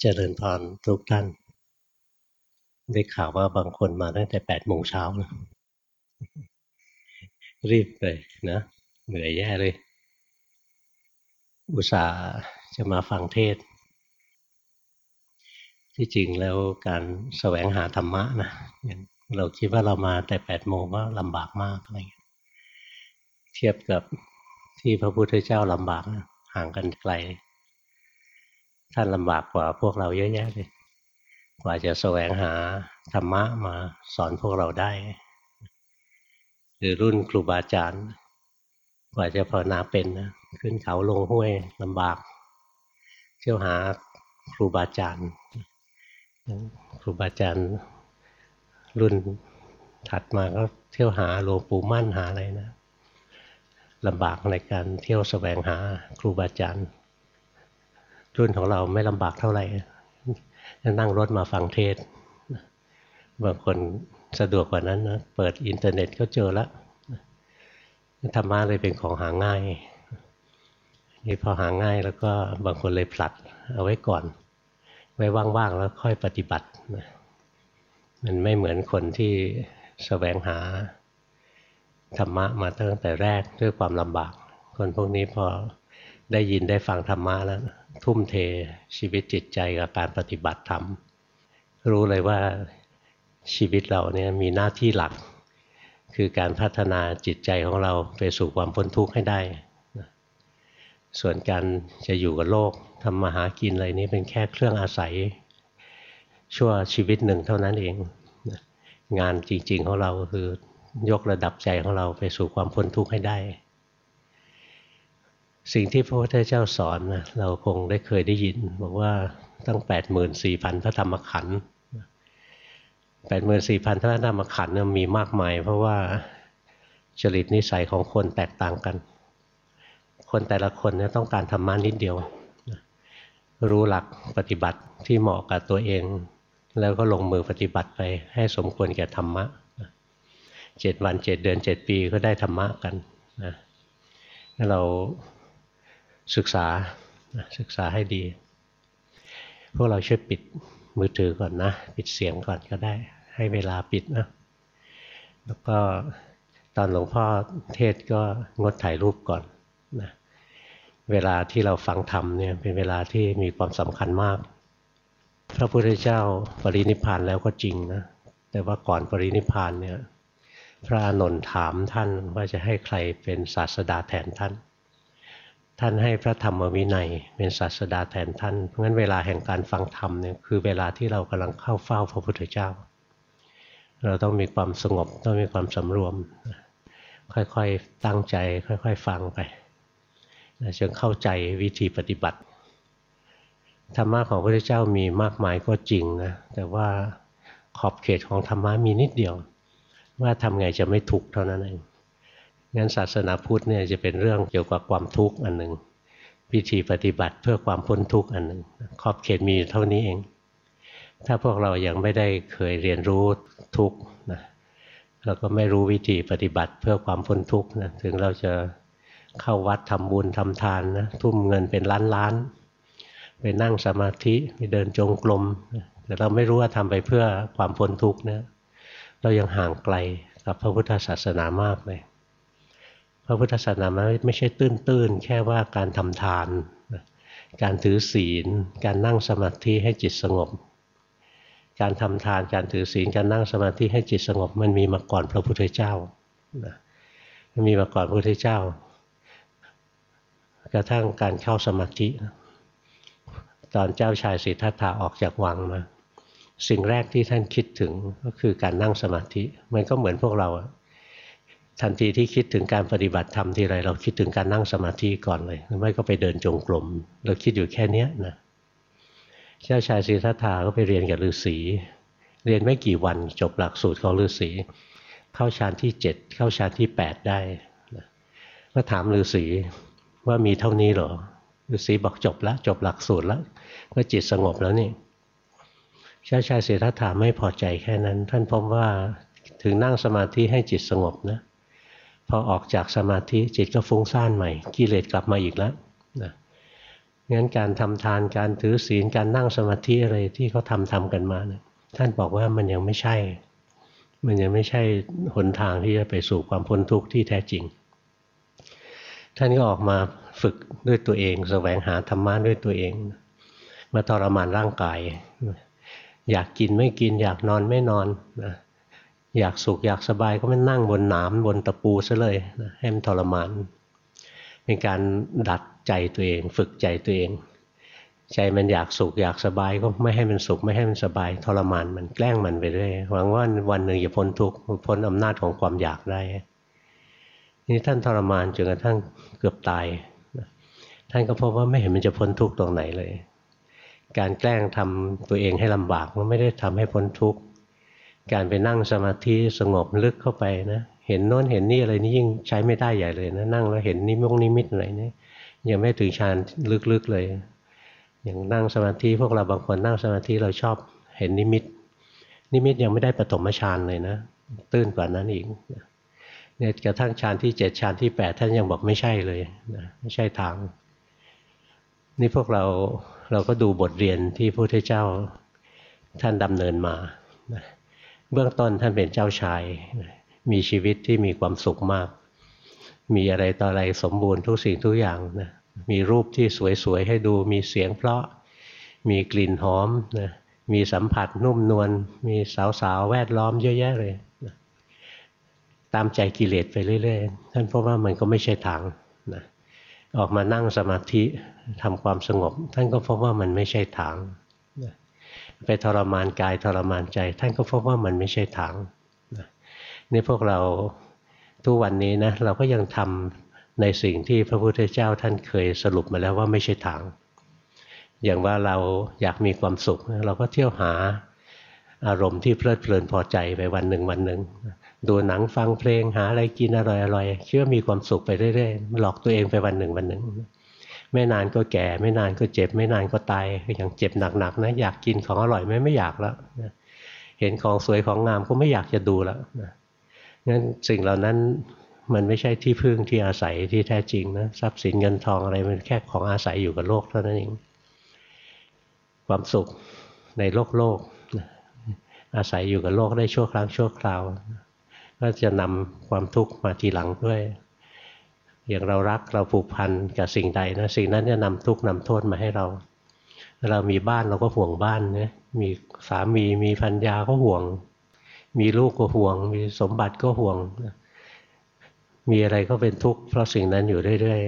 เจริญพรทุกท่าน ได้ข่าวว่าบางคนมาตั้งแต่แปดโมงเช้านะรีบเลยนะเหนื่อยแย่เลย อุตส่าห์จะมาฟังเทศ ที่จริงแล้วการแสวงหาธรรมะนะเราคิดว่าเรามาแต่แปดโมงก็ลำบากมากอะไรเทียบกับที่พระพุทธเจ้าลำบากนะห่างกันไกล ท่านลำบากกว่าพวกเราเยอะแยะเลยกว่าจะแสวงหาธรรมะมาสอนพวกเราได้ หรือรุ่นครูบาอาจารย์ กว่าจะภาวนาเป็นนะขึ้นเขาลงห้วยลำบาก เที่ยวหาครูบาอาจารย์ ครูบาอาจารย์รุ่นถัดมาก็เที่ยวหาหลวงปู่มั่นหาอะไรนะลำบากในการเที่ยวสแสวงหาครูบาอาจารย์ รุ่นของเราไม่ลำบากเท่าไหร่นั่งรถมาฟังเทศ บางคนสะดวกกว่านั้นนะ เปิดอินเทอร์เน็ตก็เจอแล้วธรรมะเลยเป็นของหาง่ายนี่พอหาง่ายแล้วก็บางคนเลยผลัดเอาไว้ก่อน ไว้ว่างๆแล้วค่อยปฏิบัติมันไม่เหมือนคนที่สแสวงหาธรรมะมาตั้งแต่แรกด้วยความลำบาก คนพวกนี้พอได้ยินได้ฟังธรรมะแล้วทุ่มเทชีวิตจิตใจกับการปฏิบัติธรรม รู้เลยว่าชีวิตเราเนี่ยมีหน้าที่หลัก คือการพัฒนาจิตใจของเราไปสู่ความพ้นทุกข์ให้ได้ ส่วนการจะอยู่กับโลกทำมาหากินอะไรนี้เป็นแค่เครื่องอาศัย ชั่วชีวิตหนึ่งเท่านั้นเอง งานจริงๆของเราคือยกระดับใจของเราไปสู่ความพ้นทุกข์ให้ได้ สิ่งที่พระพุทธเจ้าสอนนะเราคงได้เคยได้ยิน บอกว่าตั้ง 8 4 0 0 0 พระธรรมขันธ์แปดหมื่นสี่พันพระธรรมขันธ์มีมากมาย เพราะว่าจริตนิสัยของคนแตกต่างกัน คนแต่ละคนเนี่ยต้องการธรรมะนิดเดียว รู้หลักปฏิบัติที่เหมาะกับตัวเอง แล้วก็ลงมือปฏิบัติไปให้สมควรแก่ธรรมะเจ็ดวันเจ็ดเดือนเจ็ดปีก็ได้ธรรมะกันนะเรา ศึกษาศึกษาให้ดี พวกเราช่วยปิดมือถือก่อนนะ ปิดเสียงก่อนก็ได้ ให้เวลาปิดนะ แล้วก็ตอนหลวงพ่อเทศก็งดถ่ายรูปก่อนนะเวลาที่เราฟังธรรมเนี่ยเป็นเวลาที่มีความสำคัญมาก พระพุทธเจ้าปรินิพานแล้วก็จริงนะ แต่ว่าก่อนปรินิพานเนี่ยพระอานนท์ถามท่านว่าจะให้ใครเป็นศาสดาแทนท่าน ท่านให้พระธรรมวินัยเป็นศาสดาแทนท่าน เพราะงั้นเวลาแห่งการฟังธรรมเนี่ยคือเวลาที่เรากำลังเข้าเฝ้าพระพุทธเจ้า เราต้องมีความสงบต้องมีความสำรวม ค่อยๆตั้งใจ ค่อย ๆ ฟังไปจนเข้าใจวิธีปฏิบัติธรรมะของพระพุทธเจ้ามีมากมายก็จริงนะแต่ว่าขอบเขตของธรรมะมีนิดเดียว ว่าทำไงจะไม่ทุกข์เท่านั้นเอง งั้นศาสนาพุทธเนี่ยจะเป็นเรื่องเกี่ยวกับความทุกข์อันหนึ่งพิธีปฏิบัติเพื่อความพ้นทุกข์อันหนึ่งขอบเขตมีเท่านี้เอง ถ้าพวกเรายังไม่ได้เคยเรียนรู้ทุกข์นะเราก็ไม่รู้วิธีปฏิบัติเพื่อความพ้นทุกข์นะถึงเราจะเข้าวัดทำบุญทำทานนะทุ่มเงินเป็นล้านล้านไปนั่งสมาธิไปเดินจงกรมแต่เราไม่รู้ว่าทำไปเพื่อความพ้นทุกข์นะเรายังห่างไกลกับพระพุทธศาสนามากเลย พระพุทธศาสนาไม่ใช่ตื้นๆ แค่ว่าการทำทาน การถือศีล การนั่งสมาธิให้จิตสงบ การทำทาน การถือศีล การนั่งสมาธิให้จิตสงบ มันมีมาก่อนพระพุทธเจ้ามันมีมาก่อนพระพุทธเจ้า กระทั่งการเข้าสมาธิ ตอนเจ้าชายสิทธัตถะออกจากวังมาสิ่งแรกที่ท่านคิดถึงก็คือการนั่งสมาธิ มันก็เหมือนพวกเรา ทันทีที่คิดถึงการปฏิบัติธรรมทีไรเราคิดถึงการนั่งสมาธิก่อนเลยหรือไม่ก็ไปเดินจงกรมเราคิดอยู่แค่นี้นะเจ้าชายศรีทัตถาก็ไปเรียนกับฤาษีเรียนไม่กี่วันจบหลักสูตรของฤาษีเข้าฌานที่เจ็ดเข้าฌานที่แปดได้ก็ถามฤาษีว่ามีเท่านี้เหรอฤาษีบอกจบแล้วจบหลักสูตรแล้วก็จิตสงบแล้วนี่เจ้าชายศรีทัตถาไม่พอใจแค่นั้น ท่านพบว่าถึงนั่งสมาธิให้จิตสงบนะ พอออกจากสมาธิจิตก็ฟุ้งซ่านใหม่ กิเลสกลับมาอีกแล้วนะงั้นการทำทานการถือศีลการนั่งสมาธิอะไรที่เขาทำทำกันมาเนี่ยท่านบอกว่ามันยังไม่ใช่ มันยังไม่ใช่หนทางที่จะไปสู่ความพ้นทุกข์ที่แท้จริง ท่านก็ออกมาฝึกด้วยตัวเองแสวงหาธรรมะด้วยตัวเอง มาทรมานร่างกาย อยากกินไม่กินอยากนอนไม่นอนนะ อยากสุขอยากสบายก็ไม่นั่งบนหนามบนตะปูซะเลยนะให้มันทรมาน เป็นการดัดใจตัวเอง ฝึกใจตัวเอง ใจมันอยากสุขอยากสบายก็ไม่ให้มันสุขไม่ให้มันสบาย ทรมานมันแกล้งมันไปเรื่อยหวังว่าวันหนึ่งจะพ้นทุกข์พ้นอำนาจของความอยากได้นี่ท่านทรมานจนกระทั่งเกือบตายท่านก็พบว่าไม่เห็นมันจะพ้นทุกข์ตรงไหนเลย การแกล้งทำตัวเองให้ลำบากมันไม่ได้ทำให้พ้นทุกข์ การไปนั่งสมาธิสงบลึกเข้าไปนะเห็นโน้นเห็นนี่อะไรนี่ยิ่งใช้ไม่ได้ใหญ่เลยนะนั่งแล้วเห็นนิมงนิมิตอะไรนี่ยังไม่ถึงฌานลึกๆเลย อย่างนั่งสมาธิพวกเราบางคนนั่งสมาธิเราชอบเห็นนิมิต นิมิตยังไม่ได้ปฐมฌานเลยนะ ตื้นกว่านั้นอีกเนี่ยกระทั่งฌานที่เจ็ดฌานที่แปดท่านยังบอกไม่ใช่เลยนะไม่ใช่ทาง นี่พวกเราเราก็ดูบทเรียนที่พระพุทธเจ้าท่านดำเนินมานะ เบื้องต้นท่านเป็นเจ้าชาย มีชีวิตที่มีความสุขมาก มีอะไรต่ออะไรสมบูรณ์ทุกสิ่งทุกอย่างนะมีรูปที่สวยๆให้ดู มีเสียงเพราะ มีกลิ่นหอมนะมีสัมผัสนุ่มนวล มีสาวๆแวดล้อมเยอะแยะเลยนะตามใจกิเลสไปเรื่อยๆ ท่านพบว่ามันก็ไม่ใช่ทางนะออกมานั่งสมาธิทำความสงบ ท่านก็พบว่ามันไม่ใช่ทาง ไปทรมานกายทรมานใจ ท่านก็พบว่ามันไม่ใช่ทางนี่พวกเราทุกวันนี้นะเราก็ยังทำในสิ่งที่พระพุทธเจ้าท่านเคยสรุปมาแล้วว่าไม่ใช่ทาง อย่างว่าเราอยากมีความสุข เราก็เที่ยวหาอารมณ์ที่เพลิดเพลินพอใจไปวันหนึ่งวันหนึ่งดูหนังฟังเพลงหาอะไรกินอร่อยๆคิดว่ามีความสุขไปเรื่อยๆหลอกตัวเองไปวันหนึ่งวันหนึ่ง ไม่นานก็แก่ ไม่นานก็เจ็บ ไม่นานก็ตายอย่างเจ็บหนักๆนะอยากกินของอร่อยไหมไม่อยากแล้วเห็นของสวยของงามก็ไม่อยากจะดูแล้วงั้นสิ่งเหล่านั้นมันไม่ใช่ที่พึ่งที่อาศัยที่แท้จริงนะทรัพย์สินเงินทองอะไรมันแค่ของอาศัยอยู่กับโลกเท่านั้นเองความสุขในโลกโลกอาศัยอยู่กับโลกได้ชั่วครั้งชั่วคราว ก็จะนำความทุกข์มาทีหลังด้วย อย่างเรารักเราผูกพันกับสิ่งใดนะสิ่งนั้นจะนำทุกข์นำโทษมาให้เรา เรามีบ้านเราก็ห่วงบ้านนะมีสามีมีพันยาก็ห่วง มีลูกก็ห่วง มีสมบัติก็ห่วง มีอะไรก็เป็นทุกข์เพราะสิ่งนั้นอยู่เรื่อย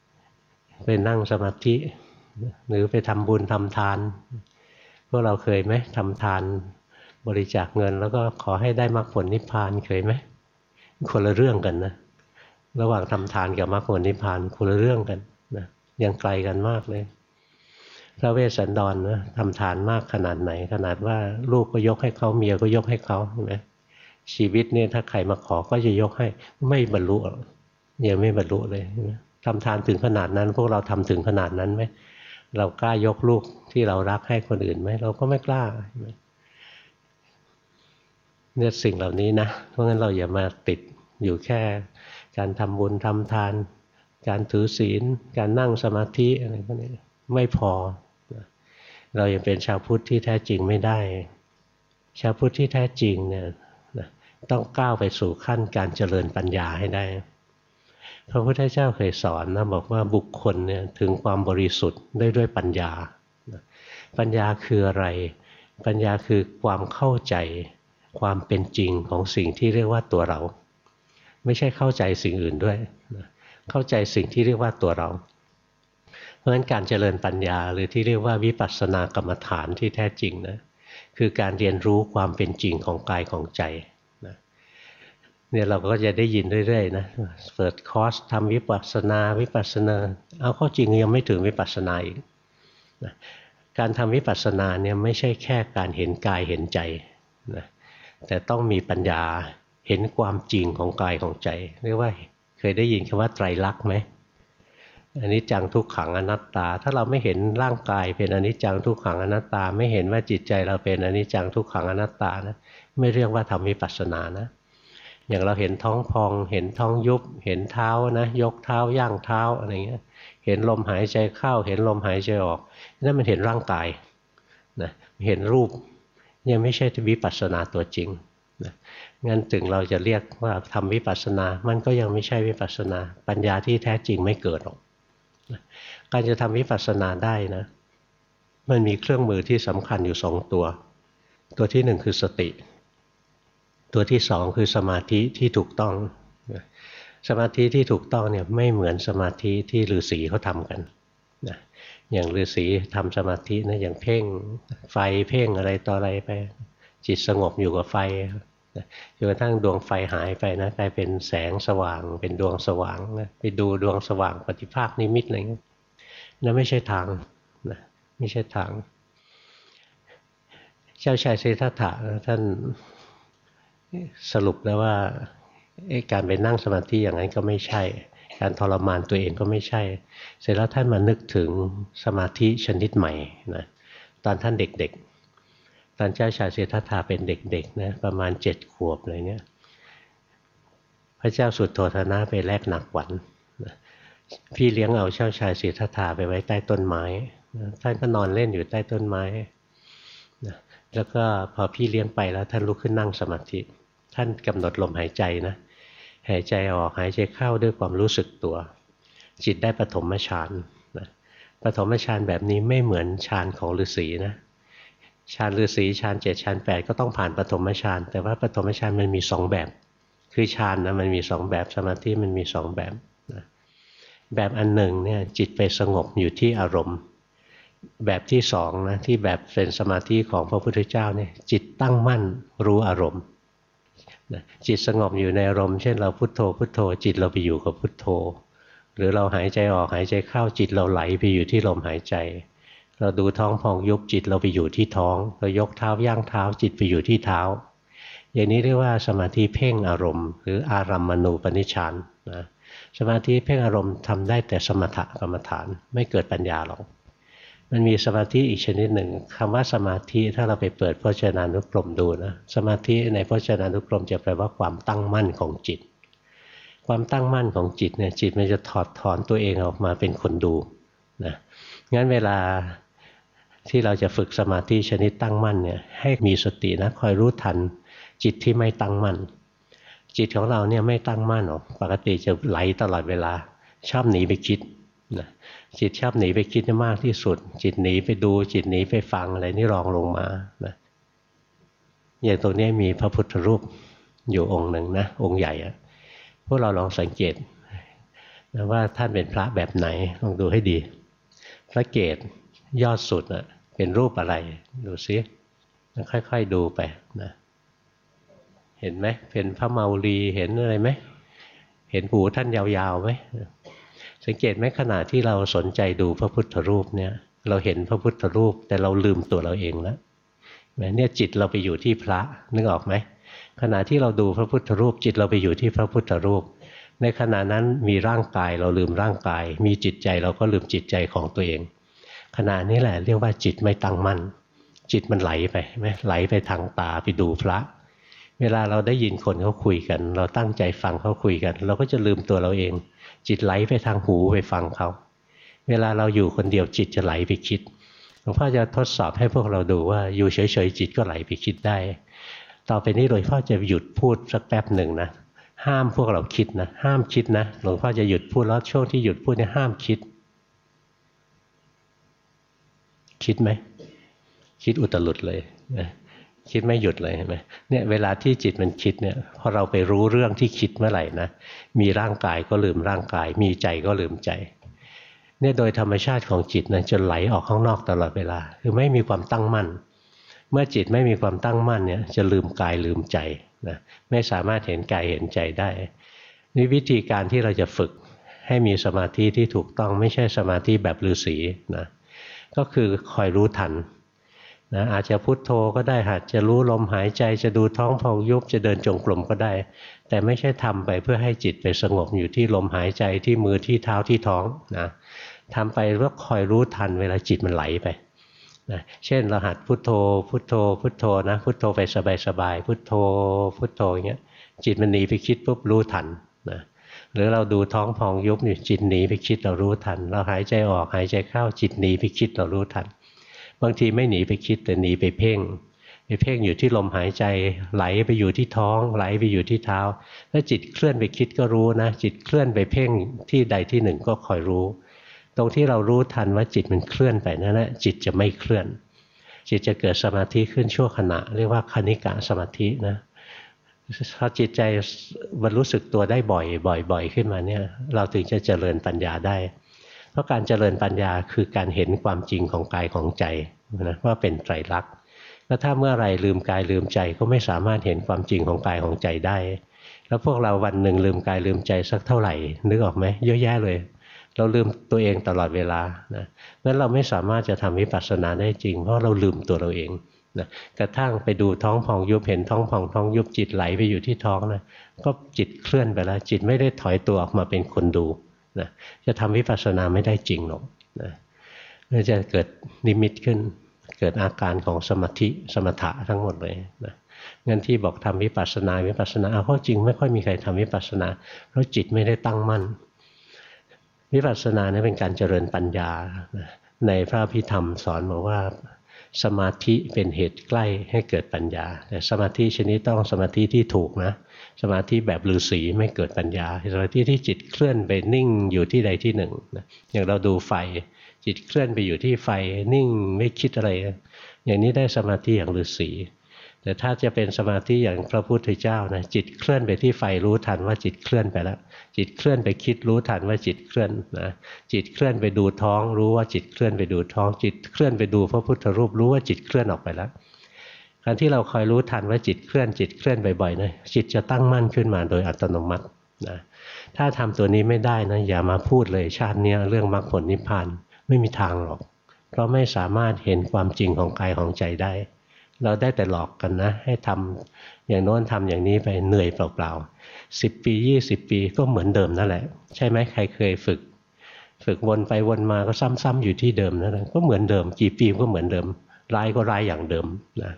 ๆไปนั่งสมาธิ หรือไปทำบุญทำทาน พวกเราเคยไหมทำทานบริจาคเงินแล้วก็ขอให้ได้มรรคผลนิพพานเคยไหมคนละเรื่องกันนะ ระหว่างทำทานกับมรรคผลนิพพานคนละเรื่องกันนะยังไกลกันมากเลย พระเวสสันดรนะทำทานมากขนาดไหน ขนาดว่าลูกก็ยกให้เขาเมียก็ยกให้เขาใช่ไหมชีวิตเนี่ยถ้าใครมาขอก็จะยกให้ไม่บรรลุยังไม่บรรลุเลยทำทานถึงขนาดนั้น พวกเราทำถึงขนาดนั้นไหมเรากล้ายกลูกที่เรารักให้คนอื่นไหมเราก็ไม่กล้าเนี่ยสิ่งเหล่านี้นะเพราะงั้นเราอย่ามาติดอยู่แค่ การทำบุญทำทาน การถือศีล การนั่งสมาธิอะไรพวกนี้ไม่พอ เรายังเป็นชาวพุทธที่แท้จริงไม่ได้ ชาวพุทธที่แท้จริงเนี่ยต้องก้าวไปสู่ขั้นการเจริญปัญญาให้ได้ พระพุทธเจ้าเคยสอนนะบอกว่าบุคคลเนี่ยถึงความบริสุทธิ์ได้ด้วยปัญญา ปัญญาคืออะไร ปัญญาคือความเข้าใจความเป็นจริงของสิ่งที่เรียกว่าตัวเรา ไม่ใช่เข้าใจสิ่งอื่นด้วย เข้าใจสิ่งที่เรียกว่าตัวเรา เพราะฉะนั้นการเจริญปัญญาหรือที่เรียกว่าวิปัสสนากรรมฐานที่แท้จริงนะคือการเรียนรู้ความเป็นจริงของกายของใจนะเนี่ยเราก็จะได้ยินเรื่อยๆนะเปิดคอร์สทำวิปัสสนาวิปัสสนาเอาเข้าจริงยังไม่ถึงวิปัสสนาอีกนะการทำวิปัสสนาเนี่ยไม่ใช่แค่การเห็นกายเห็นใจนะแต่ต้องมีปัญญา เห็นความจริงของกายของใจ เรียกว่าเคยได้ยินคำว่าไตรลักษณ์ไหมอันนี้จังทุกขังอนัตตา ถ้าเราไม่เห็นร่างกายเป็นอันิจจังทุกขังอนัตตา ไม่เห็นว่าจิตใจเราเป็นอันิจจังทุกขังอนัตตานะไม่เรียกว่าทำวิปัสสนานะ อย่างเราเห็นท้องพอง เห็นท้องยุบ เห็นเท้านะยกเท้าย่างเท้าอะไรเงี้ย เห็นลมหายใจเข้า เห็นลมหายใจออกนั่นมันเห็นร่างกายนะเห็นรูปยังไม่ใช่วิปัสสนาตัวจริง นะงั้นถึงเราจะเรียกว่าทำวิปัสสนา มันก็ยังไม่ใช่วิปัสสนา ปัญญาที่แท้จริงไม่เกิดหรอกนะการจะทำวิปัสสนาได้นะ มันมีเครื่องมือที่สำคัญอยู่สองตัว ตัวที่หนึ่งคือสติ ตัวที่สองคือสมาธิที่ถูกต้องสมาธิที่ถูกต้องเนี่ยไม่เหมือนสมาธิที่ฤาษีเขาทำกันนะอย่างฤาษีทำสมาธินะอย่างเพ่งไฟเพ่งอะไรต่ออะไรไป จิตสงบอยู่กับไฟจนกระทั่งดวงไฟหายไปนะกลายเป็นแสงสว่าง เป็นดวงสว่างนะไปดูดวงสว่างปฏิภาคนิมิตอะไรเงี้ยนั่นไม่ใช่ทางนะไม่ใช่ทาง เจ้าชายสิทธัตถะท่านสรุปแล้วว่าการไปนั่งสมาธิอย่างนั้นก็ไม่ใช่ การทรมานตัวเองก็ไม่ใช่ เสร็จแล้วท่านมานึกถึงสมาธิชนิดใหม่นะตอนท่านเด็ก ตอนเจ้าชายเสธัตถาเป็นเด็กๆนะประมาณเจ็ดขวบเลยเนี่ยพระเจ้าสุดโทธนะไปแลกหนักหวันพี่เลี้ยงเอาเจ้าชายเสธัตถาไปไว้ใต้ต้นไม้ท่านก็นอนเล่นอยู่ใต้ต้นไม้แล้วก็พอพี่เลี้ยงไปแล้วท่านลุกขึ้นนั่งสมาธิ ท่านกำหนดลมหายใจนะหายใจออกหายใจเข้าด้วยความรู้สึกตัว จิตได้ปฐมฌานนะปฐมฌานแบบนี้ไม่เหมือนฌานของฤาษีนะ ฌานฤาษีฌานเจ็ดฌานแปดก็ต้องผ่านปฐมฌานแต่ว่าปฐมฌานมันมีสองแบบ คือฌานนะมันมีสองแบบสมาธิมันมีสองแบบนะแบบอันหนึ่งเนี่ยจิตไปสงบอยู่ที่อารมณ์ แบบที่สองนะที่แบบเป็นสมาธิของพระพุทธเจ้าเนี่ยจิตตั้งมั่นรู้อารมณ์จิตสงบอยู่ในอารมณ์เช่นเราพุโทโธพุโทโธ จิตเราไปอยู่กับพุโทโธ หรือเราหายใจออกหายใจเข้าจิตเราไหลไปอยู่ที่ลมหายใจ เราดูท้องพองยุบจิตเราไปอยู่ที่ท้อง เรายกเท้าย่างเท้าจิตไปอยู่ที่เท้า อย่างนี้เรียกว่าสมาธิเพ่งอารมณ์ หรืออารัมมณูปนิชานนะสมาธิเพ่งอารมณ์ทำได้แต่สมถกรรมฐานไม่เกิดปัญญาหรอกมันมีสมาธิอีกชนิดหนึ่งคำว่าสมาธิถ้าเราไปเปิดพจนานุกรมดูนะสมาธิในพจนานุกรมจะแปลว่าความตั้งมั่นของจิต ความตั้งมั่นของจิตเนี่ยจิตมันจะถอดถอนตัวเองออกมาเป็นคนดูนะงั้นเวลา ที่เราจะฝึกสมาธิชนิดตั้งมั่นเนี่ยให้มีสตินะคอยรู้ทัน จิตที่ไม่ตั้งมั่น จิตของเราเนี่ยไม่ตั้งมั่นหรอกปกติจะไหลตลอดเวลา ชอบหนีไปคิดนะจิตชอบหนีไปคิดมากที่สุด จิตหนีไปดูจิตหนีไปฟังอะไรนี่รองลงมานะอย่างตรงนี้มีพระพุทธรูปอยู่องค์หนึ่งนะองค์ใหญ่อะพวกเราลองสังเกตนะว่าท่านเป็นพระแบบไหนลองดูให้ดี พระเกศยอดสุดอะ เป็นรูปอะไรดูซิค่อยๆดูไปนะเห็นไหมเป็นพระเมารีเห็นอะไรไหมเห็นหูท่านยาวๆไหมสังเกตไหมขณะที่เราสนใจดูพระพุทธรูปเนี่ย เราเห็นพระพุทธรูป แต่เราลืมตัวเราเองแล้วเนี่ยจิตเราไปอยู่ที่พระนึกออกไหมขณะที่เราดูพระพุทธรูป จิตเราไปอยู่ที่พระพุทธรูป ในขณะนั้นมีร่างกายเราลืมร่างกาย มีจิตใจเราก็ลืมจิตใจของตัวเอง ขณะนี้แหละเรียกว่าจิตไม่ตั้งมั่น จิตมันไหลไปไหมไหลไปทางตาไปดูพระ เวลาเราได้ยินคนเขาคุยกัน เราตั้งใจฟังเขาคุยกัน เราก็จะลืมตัวเราเอง จิตไหลไปทางหูไปฟังเขาเวลาเราอยู่คนเดียวจิตจะไหลไปคิดหลวงพ่อจะทดสอบให้พวกเราดูว่าอยู่เฉยๆจิตก็ไหลไปคิดได้ ต่อไปนี้หลวงพ่อจะหยุดพูดสักแป๊บหนึ่งนะห้ามพวกเราคิดนะห้ามคิดนะหลวงพ่อจะหยุดพูดแล้วช่วงที่หยุดพูดเนี่ยห้ามคิด คิดไหม คิดอุตลุดเลยนะคิดไม่หยุดเลยเห็นไหมเนี่ยเวลาที่จิตมันคิดเนี่ยพอเราไปรู้เรื่องที่คิดเมื่อไหร่นะมีร่างกายก็ลืมร่างกาย มีใจก็ลืมใจเนี่ยโดยธรรมชาติของจิตนะจะไหลออกข้างนอกตลอดเวลา คือไม่มีความตั้งมั่น เมื่อจิตไม่มีความตั้งมั่นเนี่ยจะลืมกายลืมใจนะไม่สามารถเห็นกายเห็นใจได้นี่วิธีการที่เราจะฝึกให้มีสมาธิที่ถูกต้องไม่ใช่สมาธิแบบฤาษีนะ ก็คือคอยรู้ทันนะอาจจะพุทโธก็ได้อาจจะรู้ลมหายใจจะดูท้องพองยุบจะเดินจงกรมก็ได้ แต่ไม่ใช่ทำไปเพื่อให้จิตไปสงบอยู่ที่ลมหายใจที่มือที่เท้าที่ท้องนะทำไปเพื่อคอยรู้ทันเวลาจิตมันไหลไปนะเช่นเราหัดพุทโธ พุทโธ พุทโธนะพุทโธไปสบายๆพุทโธ พุทโธอย่างเงี้ยจิตมันหนีไปคิดปุ๊บรู้ทันนะ หรือเราดูท้องพองยุบอยู่จิตหนีไปคิดเรารู้ทัน เราหายใจออกหายใจเข้าจิตหนีไปคิดเรารู้ทัน บางทีไม่หนีไปคิดแต่หนีไปเพ่งไปเพ่งอยู่ที่ลมหายใจไหลไปอยู่ที่ท้อง ไหลไปอยู่ที่เท้า ถ้าจิตเคลื่อนไปคิดก็รู้นะ จิตเคลื่อนไปเพ่งที่ใดที่หนึ่งก็คอยรู้ ตรงที่เรารู้ทันว่าจิตมันเคลื่อนไปนั่นแหละจิตจะไม่เคลื่อน จิตจะเกิดสมาธิขึ้นชั่วขณะ เรียกว่าคณิกะสมาธินะ พอจิตใจมันรู้สึกตัวได้บ่อยบ่อยบ่อยขึ้นมาเนี่ย เราถึงจะเจริญปัญญาได้ เพราะการเจริญปัญญาคือการเห็นความจริงของกายของใจนะว่าเป็นไตรลักษณ์แล้วถ้าเมื่อไรลืมกายลืมใจก็ไม่สามารถเห็นความจริงของกายของใจได้ แล้วพวกเราวันหนึ่งลืมกายลืมใจสักเท่าไหร่ นึกออกไหมเยอะแยะเลย เราลืมตัวเองตลอดเวลานะงั้นเราไม่สามารถจะทำวิปัสสนาได้จริง เพราะเราลืมตัวเราเอง นะกระทั่งไปดูท้องพองยุบเห็นท้องพองท้องยุบจิตไหลไปอยู่ที่ท้องนะก็จิตเคลื่อนไปแล้ว จิตไม่ได้ถอยตัวออกมาเป็นคนดูนะจะทำวิปัสสนาไม่ได้จริงหรอกนะจะเกิดนิมิตขึ้น เกิดอาการของสมาธิสมถะทั้งหมดเลยนะงั้นที่บอกทำวิปัสสนาวิปัสสนาเอาข้อจริงไม่ค่อยมีใครทำวิปัสสนาเพราะจิตไม่ได้ตั้งมั่น วิปัสสนาเนี่ยเป็นการเจริญปัญญาในพระพิธรรมสอนบอกว่า สมาธิเป็นเหตุใกล้ให้เกิดปัญญา แต่สมาธิชนิดต้องสมาธิที่ถูกนะ สมาธิแบบฤาษีไม่เกิดปัญญา สมาธิที่จิตเคลื่อนไปนิ่งอยู่ที่ใดที่หนึ่งนะอย่างเราดูไฟ จิตเคลื่อนไปอยู่ที่ไฟนิ่งไม่คิดอะไร อย่างนี้ได้สมาธิอย่างฤาษี แต่ถ้าจะเป็นสมาธิอย่างพระพุทธเจ้านะจิตเคลื่อนไปที่ไฟรู้ทันว่าจิตเคลื่อนไปแล้ว จิตเคลื่อนไปคิดรู้ทันว่าจิตเคลื่อนนะจิตเคลื่อนไปดูท้อง รู้ว่าจิตเคลื่อนไปดูท้อง จิตเคลื่อนไปดูพระพุทธรูปรู้ว่าจิตเคลื่อนออกไปแล้วการที่เราคอยรู้ทันว่าจิตเคลื่อนจิตเคลื่อนบ่อยๆนะจิตจะตั้งมั่นขึ้นมาโดยอัตโนมัตินะถ้าทำตัวนี้ไม่ได้นะอย่ามาพูดเลยชาตินี้เรื่องมรรคผลนิพพานไม่มีทางหรอก เพราะไม่สามารถเห็นความจริงของกายของใจได้ เราได้แต่หลอกกันนะ ให้ทำอย่างโน้นทำอย่างนี้ไปเหนื่อยเปล่าๆสิบปียี่สิบปีก็เหมือนเดิมนั่นแหละ ใช่ไหมใครเคยฝึก ฝึกวนไปวนมาก็ซ้ำๆอยู่ที่เดิมนั่นแหละก็เหมือนเดิม กี่ปีก็เหมือนเดิมร้ายก็ร้ายอย่างเดิมนะ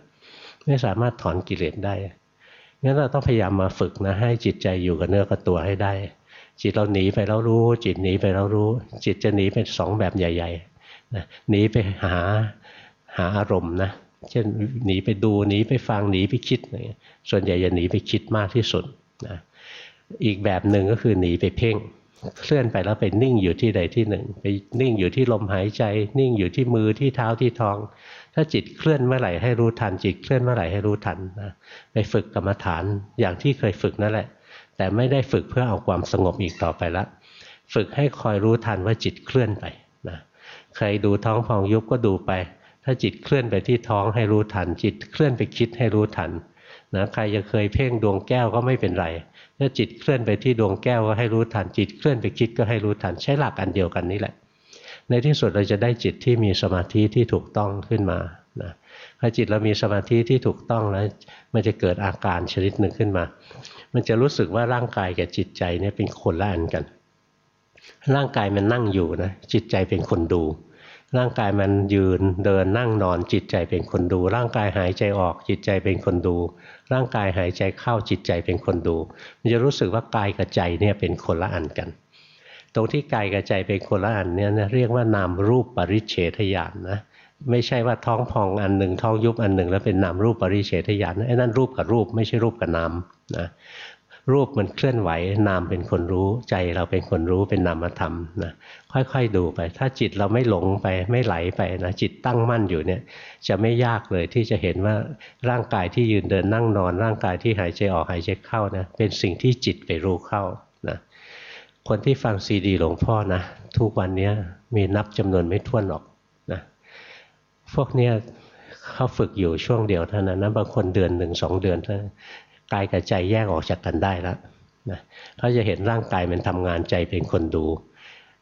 ไม่สามารถถอนกิเลสได้งั้นเราต้องพยายามมาฝึกนะให้จิตใจอยู่กับเนื้อกับตัวให้ได้ จิตเราหนีไปแล้วรู้ จิตหนีไปแล้วรู้ จิตจะหนีเป็นสองแบบใหญ่ๆนะหนีไปหาหาอารมณ์นะ เช่นหนีไปดูหนีไปฟังหนีไปคิดอะไรส่วนใหญ่จะหนีไปคิดมากที่สุดนะอีกแบบหนึ่งก็คือหนีไปเพ่งเคลื่อนไปแล้วไปนิ่งอยู่ที่ใดที่หนึ่ง ไปนิ่งอยู่ที่ลมหายใจ นิ่งอยู่ที่มือที่เท้าที่ท้อง ถ้าจิตเคลื่อนเมื่อไหร่ให้รู้ทัน จิตเคลื่อนเมื่อไหร่ให้รู้ทันนะไปฝึกกรรมฐานอย่างที่เคยฝึกนั่นแหละ แต่ไม่ได้ฝึกเพื่อเอาความสงบอีกต่อไปละ ฝึกให้คอยรู้ทันว่าจิตเคลื่อนไปนะใครดูท้องพองยุบก็ดูไป ถ้าจิตเคลื่อนไปที่ท้องให้รู้ทัน จิตเคลื่อนไปคิดให้รู้ทันนะใครจะเคยเพ่งดวงแก้วก็ไม่เป็นไรถ้าจิตเคลื่อนไปที่ดวงแก้วก็ให้รู้ทันจิตเคลื่อนไปคิดก็ให้รู้ทันใช้หลักอันเดียวกันนี่แหละ ในที่สุดเราจะได้จิตที่มีสมาธิที่ถูกต้องขึ้นมานะพอจิตเรามีสมาธิที่ถูกต้องแล้วมันจะเกิดอาการชนิดหนึ่งขึ้นมา มันจะรู้สึกว่าร่างกายกับจิตใจเนี่ยเป็นคนละอันกัน ร่างกายมันนั่งอยู่นะจิตใจเป็นคนดู ร่างกายมันยืนเดินนั่งนอนจิตใจเป็นคนดู ร่างกายหายใจออกจิตใจเป็นคนดู ร่างกายหายใจเข้าจิตใจเป็นคนดู มันจะรู้สึกว่ากายกับใจเนี่ยเป็นคนละอันกัน ตรงที่กายกับใจเป็นคนละอันเนี่ยนะเรียกว่านามรูปปริเฉทญาณนะไม่ใช่ว่าท้องพองอันหนึ่งท้องยุบอันหนึ่งแล้วเป็นนามรูปปริเฉทญาณไอ้นั่นรูปกับรูปไม่ใช่รูปกับนามนะ รูปมันเคลื่อนไหว นามเป็นคนรู้ ใจเราเป็นคนรู้เป็นนามธรรมนะค่อยๆดูไป ถ้าจิตเราไม่หลงไปไม่ไหลไปนะจิตตั้งมั่นอยู่เนี่ย จะไม่ยากเลยที่จะเห็นว่าร่างกายที่ยืนเดินนั่งนอน ร่างกายที่หายใจออกหายใจเข้านะเป็นสิ่งที่จิตไปรู้เข้านะคนที่ฟังซีดีหลวงพ่อนะทุกวันนี้มีนับจำนวนไม่ถ้วนหรอกนะพวกเนี้ยเขาฝึกอยู่ช่วงเดียวเท่านั้นนะบางคนเดือนหนึ่งสองเดือนเท่านั้น กายกับใจแยกออกจากกันได้แล้วนะเขาจะเห็นร่างกายมันทำงานใจเป็นคนดู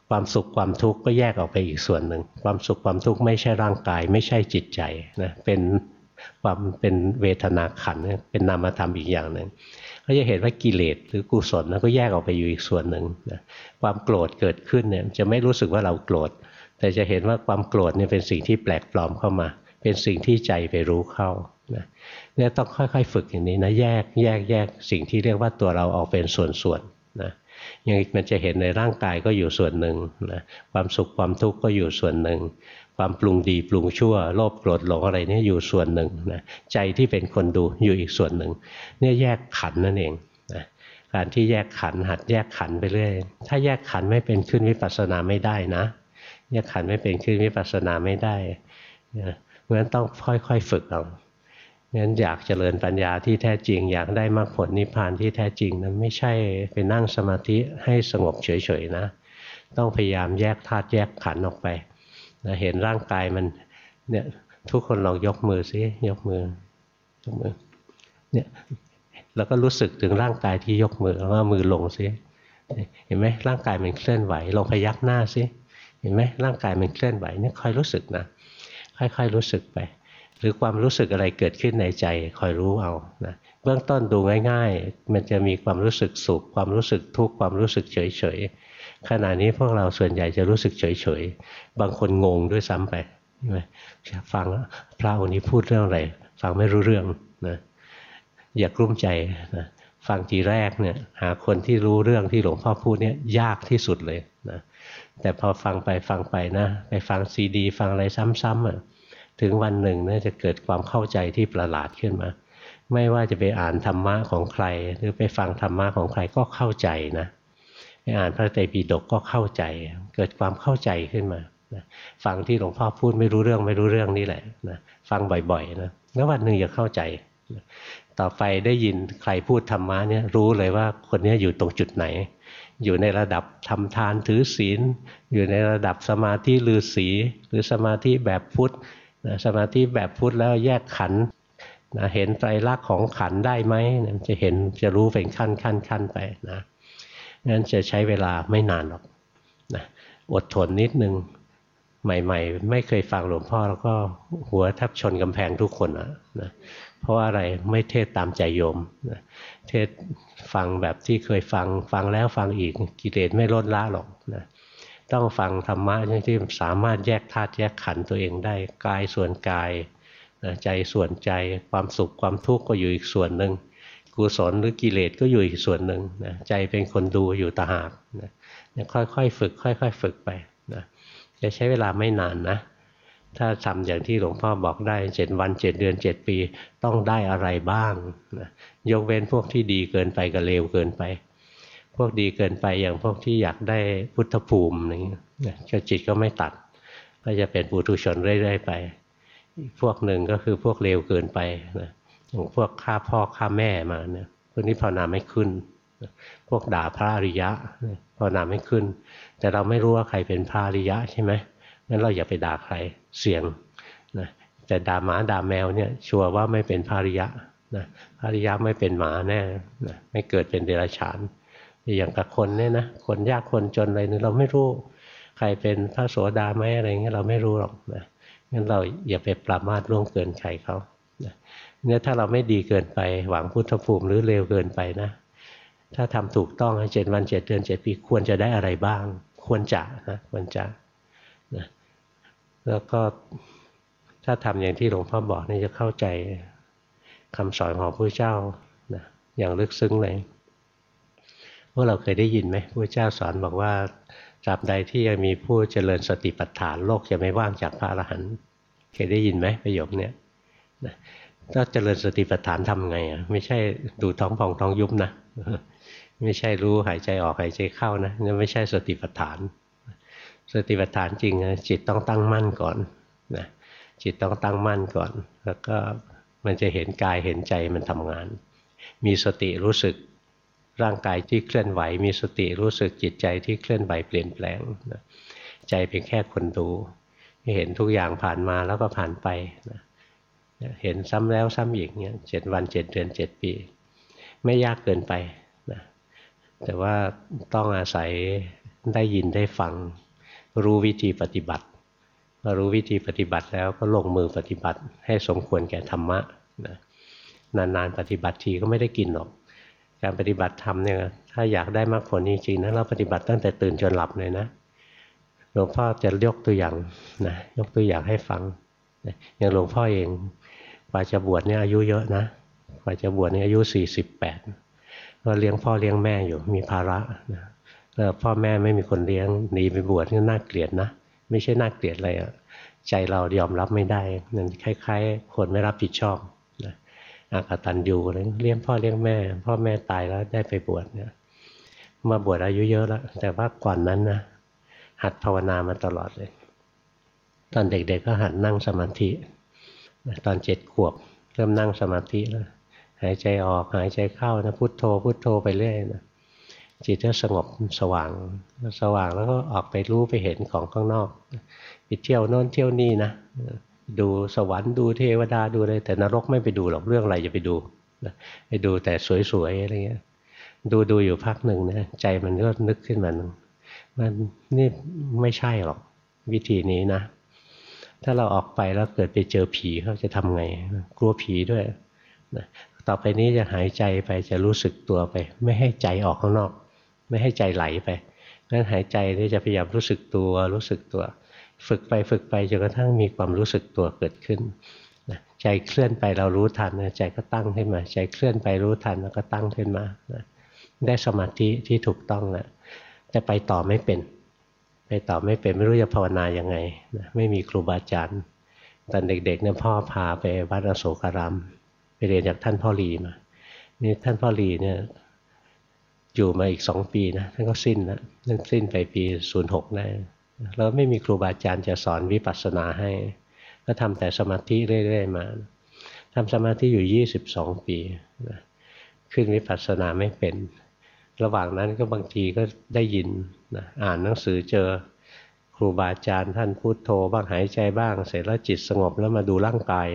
ความสุขความทุกข์ก็แยกออกไปอีกส่วนหนึ่ง ความสุขความทุกข์ไม่ใช่ร่างกาย ไม่ใช่จิตใจนะเป็นความเป็นเวทนาขันเป็นนามธรรมอีกอย่างหนึ่งเขาจะเห็นว่ากิเลสหรือกุศลก็แยกออกไปอยู่อีกส่วนหนึ่งนะความโกรธเกิดขึ้นเนี่ยจะไม่รู้สึกว่าเราโกรธ แต่จะเห็นว่าความโกรธเนี่ยเป็นสิ่งที่แปลกปลอมเข้ามา เป็นสิ่งที่ใจไปรู้เข้านะ เนี่ยต้องค่อยๆ ฝึกอย่างนี้นะแยกแยกแยกสิ่งที่เรียกว่าตัวเราออกเป็นส่วนๆนะอย่างมันจะเห็นในร่างกายก็อยู่ส่วนหนึ่งนะความสุขความทุกข์ก็อยู่ส่วนหนึ่ง ความปรุงดีปรุงชั่วโลภโกรธหลงอะไรนี่อยู่ส่วนหนึ่งนะใจที่เป็นคนดูอยู่อีกส่วนหนึ่ง เนี่ยแยกขันนั่นเองนะการที่แยกขันหัดแยกขันไปเรื่อยถ้าแยกขันไม่เป็นขึ้นวิปัสสนาไม่ได้นะ แยกขันไม่เป็นขึ้นวิปัสสนาไม่ได้เพราะฉะนั้นต้องค่อยๆฝึกเอา งั้นอยากเจริญปัญญาที่แท้จริง อยากได้มรรคผลนิพพานที่แท้จริงนั้นไม่ใช่ไปนั่งสมาธิให้สงบเฉยๆนะ ต้องพยายามแยกธาตุแยกขันออกไปนะเห็นร่างกายมันเนี่ยทุกคนลองยกมือซิยกมือยกมือเนี่ยแล้วก็รู้สึกถึงร่างกายที่ยกมือแล้วก็มือลงซิเห็นไหมร่างกายมันเคลื่อนไหวลองพยักหน้าซิเห็นไหมร่างกายมันเคลื่อนไหวเนี่ยคอยรู้สึกนะค่อยๆรู้สึกไป หรือความรู้สึกอะไรเกิดขึ้นในใจคอยรู้เอานะเบื้องต้นดูง่าย ๆ มันจะมีความรู้สึกสุข ความรู้สึกทุกข์ความรู้สึกเฉยๆขณะนี้พวกเราส่วนใหญ่จะรู้สึกเฉยๆบางคนงงด้วยซ้ำไปใช่ไหมฟังพระองค์นี้พูดเรื่องอะไรฟังไม่รู้เรื่องนะอย่ากลุ้มใจนะฟังทีแรกเนี่ยหาคนที่รู้เรื่องที่หลวงพ่อพูดเนี่ยยากที่สุดเลยนะแต่พอฟังไปฟังไปนะ ไปฟังซีดี ฟังอะไรซ้ำๆอะ ถึงวันหนึ่งนะจะเกิดความเข้าใจที่ประหลาดขึ้นมา ไม่ว่าจะไปอ่านธรรมะของใคร หรือไปฟังธรรมะของใครก็เข้าใจนะไปอ่านพระไตรปิฎกก็เข้าใจ เกิดความเข้าใจขึ้นมาฟังที่หลวงพ่อพูดไม่รู้เรื่องไม่รู้เรื่องนี่แหละนะฟังบ่อยๆนะแล้ววันหนึ่งจะเข้าใจ ต่อไปได้ยินใครพูดธรรมะเนี่ยรู้เลยว่าคนนี้อยู่ตรงจุดไหน อยู่ในระดับทำทานถือศีล อยู่ในระดับสมาธิลือศีหรือสมาธิแบบพุทธ นะสมาธิแบบพุทธแล้วแยกขันนะเห็นไตรลักษณ์ของขันได้ไหมนะจะเห็นจะรู้เป็นขั้นขั้นขั้นไปนะงั้นจะใช้เวลาไม่นานหรอกนะอดทนนิดนึงใหม่ ๆ ไม่เคยฟังหลวงพ่อแล้วก็หัวทับชนกำแพงทุกคนนะนะเพราะอะไรไม่เทศตามใจโยมนะเทศฟังแบบที่เคยฟังฟังแล้วฟังอีกกิเลสไม่ลดละหรอกนะ ต้องฟังธรรมะที่สามารถแยกธาตุแยกขันตัวเองได้กายส่วนกายใจส่วนใจความสุขความทุกข์ก็อยู่อีกส่วนหนึ่งกุศลหรือกิเลสก็อยู่อีกส่วนหนึ่งนะใจเป็นคนดูอยู่ตาหากนะค่อยๆฝึก ค่อย ๆ ฝึกไปนะจะใช้เวลาไม่นานนะ ถ้าทำอย่างที่หลวงพ่อบอกได้เจ็ดวันเจ็ดเดือนเจ็ดปีต้องได้อะไรบ้างนะยกเว้นพวกที่ดีเกินไปกับเลวเกินไป พวกดีเกินไปอย่างพวกที่อยากได้พุทธภูมิอย่างนี้ก็จิตก็ไม่ตัด ก็จะเป็นปุถุชนเรื่อยๆไป พวกหนึ่งก็คือพวกเลวเกินไปนะพวกฆ่าพ่อฆ่าแม่มาเนี่ยพวกนี้ภาวนาไม่ขึ้น พวกด่าพระอริยะภาวนาไม่ขึ้น แต่เราไม่รู้ว่าใครเป็นพระอริยะใช่ไหมงั้นเราอย่าไปด่าใครเสี่ยงนะแต่ด่าหมาด่าแมวเนี่ยชัวร์ว่าไม่เป็นภาริยะนะภาริยะไม่เป็นหมาแน่นะไม่เกิดเป็นเดรัจฉาน อย่างกับคนเนี่ยนะคนยากคนจนอะไรนี่เราไม่รู้ใครเป็นพระโสดาไหมอะไรเงี้ยเราไม่รู้หรอกนะงั้นเราอย่าไปปรามาทล่วงเกินใครเขาเนี่ยถ้าเราไม่ดีเกินไปหวังพุทธภูมิหรือเร็วเกินไปนะ ถ้าทำถูกต้องเจ็ดวันเจ็ดเดือนเจ็ดปีควรจะได้อะไรบ้าง ควรจะนะควรจะนะแล้วก็ถ้าทำอย่างที่หลวงพ่อบอกนี่จะเข้าใจคำสอนของพระเจ้านะอย่างลึกซึ้งเลย พวกเราเคยได้ยินไหมพระเจ้าสอนบอกว่าตราบใดที่ยังมีผู้เจริญสติปัฏฐานโลกจะไม่ว่างจากพระอรหันต์เคยได้ยินไหมประโยคนี้ถ้าเจริญสติปัฏฐานทำไงอะไม่ใช่ดูท้องพองท้องยุบนะไม่ใช่รู้หายใจออกหายใจเข้านะนี่ไม่ใช่สติปัฏฐาน สติปัฏฐานจริงนะจิตต้องตั้งมั่นก่อนนะจิตต้องตั้งมั่นก่อน แล้วก็มันจะเห็นกายเห็นใจมันทำงาน มีสติรู้สึก ร่างกายที่เคลื่อนไหว มีสติรู้สึกจิตใจที่เคลื่อนไหวเปลี่ยนแปลงนะใจเป็นแค่คนดูเห็นทุกอย่างผ่านมาแล้วก็ผ่านไปนะเห็นซ้ำแล้วซ้ำอีกเนี่ยเจ็ดวันเจ็ดเดือนเจ็ดปี ไม่ยากเกินไปนะแต่ว่าต้องอาศัยได้ยินได้ฟัง รู้วิธีปฏิบัติพอรู้วิธีปฏิบัติแล้วก็ลงมือปฏิบัติให้สมควรแก่ธรรมะนะนานๆปฏิบัติทีก็ไม่ได้กินหรอก การปฏิบัติธรรมเนี่ยถ้าอยากได้มรรคผลจริงๆนะเราปฏิบัติตั้งแต่ตื่นจนหลับเลยนะหลวงพ่อจะยกตัวอย่างนะยกตัวอย่างให้ฟังอย่างหลวงพ่อเองกว่าจะบวชเนี่ยอายุเยอะนะกว่าจะบวชเนี่ยอายุ 48 ก็เลี้ยงพ่อเลี้ยงแม่อยู่มีภาระนะแล้วพ่อแม่ไม่มีคนเลี้ยงหนีไปบวชนี่น่าเกลียดนะ ไม่ใช่น่าเกลียดอะไรอะใจเรายอมรับไม่ได้นั่นคล้าย ๆ คนไม่รับผิดชอบ อากตันยูเลยเลี้ยงพ่อเลี้ยงแม่ พ่อแม่ตายแล้วได้ไปบวชเนี่ยมาบวชอายุเยอะแล้ว แต่ว่าก่อนนั้นนะหัดภาวนามาตลอดเลย ตอนเด็กๆก็หัดนั่งสมาธิตอนเจ็ดขวบเริ่มนั่งสมาธิแล้วหายใจออกหายใจเข้านะพุโทโธพุโทโธไปเรื่อยนะจิตก็สงบสว่างสว่างแล้วก็ออกไปรู้ไปเห็นของข้างนอก ไปเที่ยวโน่นเที่ยวนี่นะ ดูสวรรค์ดูเทวดาดูอะไรแต่นรกไม่ไปดูหรอกเรื่องอะไรจะไปดูไปดูแต่สวยๆอะไรเงี้ย ดูดูอยู่พักหนึ่งนะใจมันก็นึกขึ้นมามันนี่ไม่ใช่หรอกวิธีนี้นะ ถ้าเราออกไปแล้วเกิดไปเจอผีเขาจะทำไง กลัวผีด้วยนะต่อไปนี้จะหายใจไปจะรู้สึกตัวไป ไม่ให้ใจออกข้างนอก ไม่ให้ใจไหลไปงั้นหายใจนี่จะพยายามรู้สึกตัวรู้สึกตัว ฝึกไปฝึกไปจนกระทั่งมีความรู้สึกตัวเกิดขึ้นใจเคลื่อนไปเรารู้ทันใจก็ตั้งขึ้นมา ใจเคลื่อนไปรู้ทันแล้วก็ตั้งขึ้นมาได้สมาธิที่ถูกต้องแล้วแต่ไปต่อไม่เป็น ไปต่อไม่เป็นไม่รู้จะภาวนายังไงนะไม่มีครูบาอาจารย์ตอนเด็กๆเนี่ยพ่อพาไปวัดอโศการามไปเรียนจากท่านพ่อหลีมานี่ท่านพ่อหลีเนี่ยอยู่มาอีกสองปีนะท่านก็สิ้นแล้วท่านสิ้นไปปีศูนย์หกนะ แล้วไม่มีครูบาอาจารย์จะสอนวิปัสสนาให้ ก็ทำแต่สมาธิเรื่อยๆมาทำสมาธิอยู่ยี่สิบสองปีนะขึ้นวิปัสสนาไม่เป็น ระหว่างนั้นก็บางทีก็ได้ยินนะอ่านหนังสือเจอครูบาอาจารย์ท่านพูดโทบ้างหายใจบ้าง เสร็จแล้วจิตสงบแล้วมาดูร่างกาย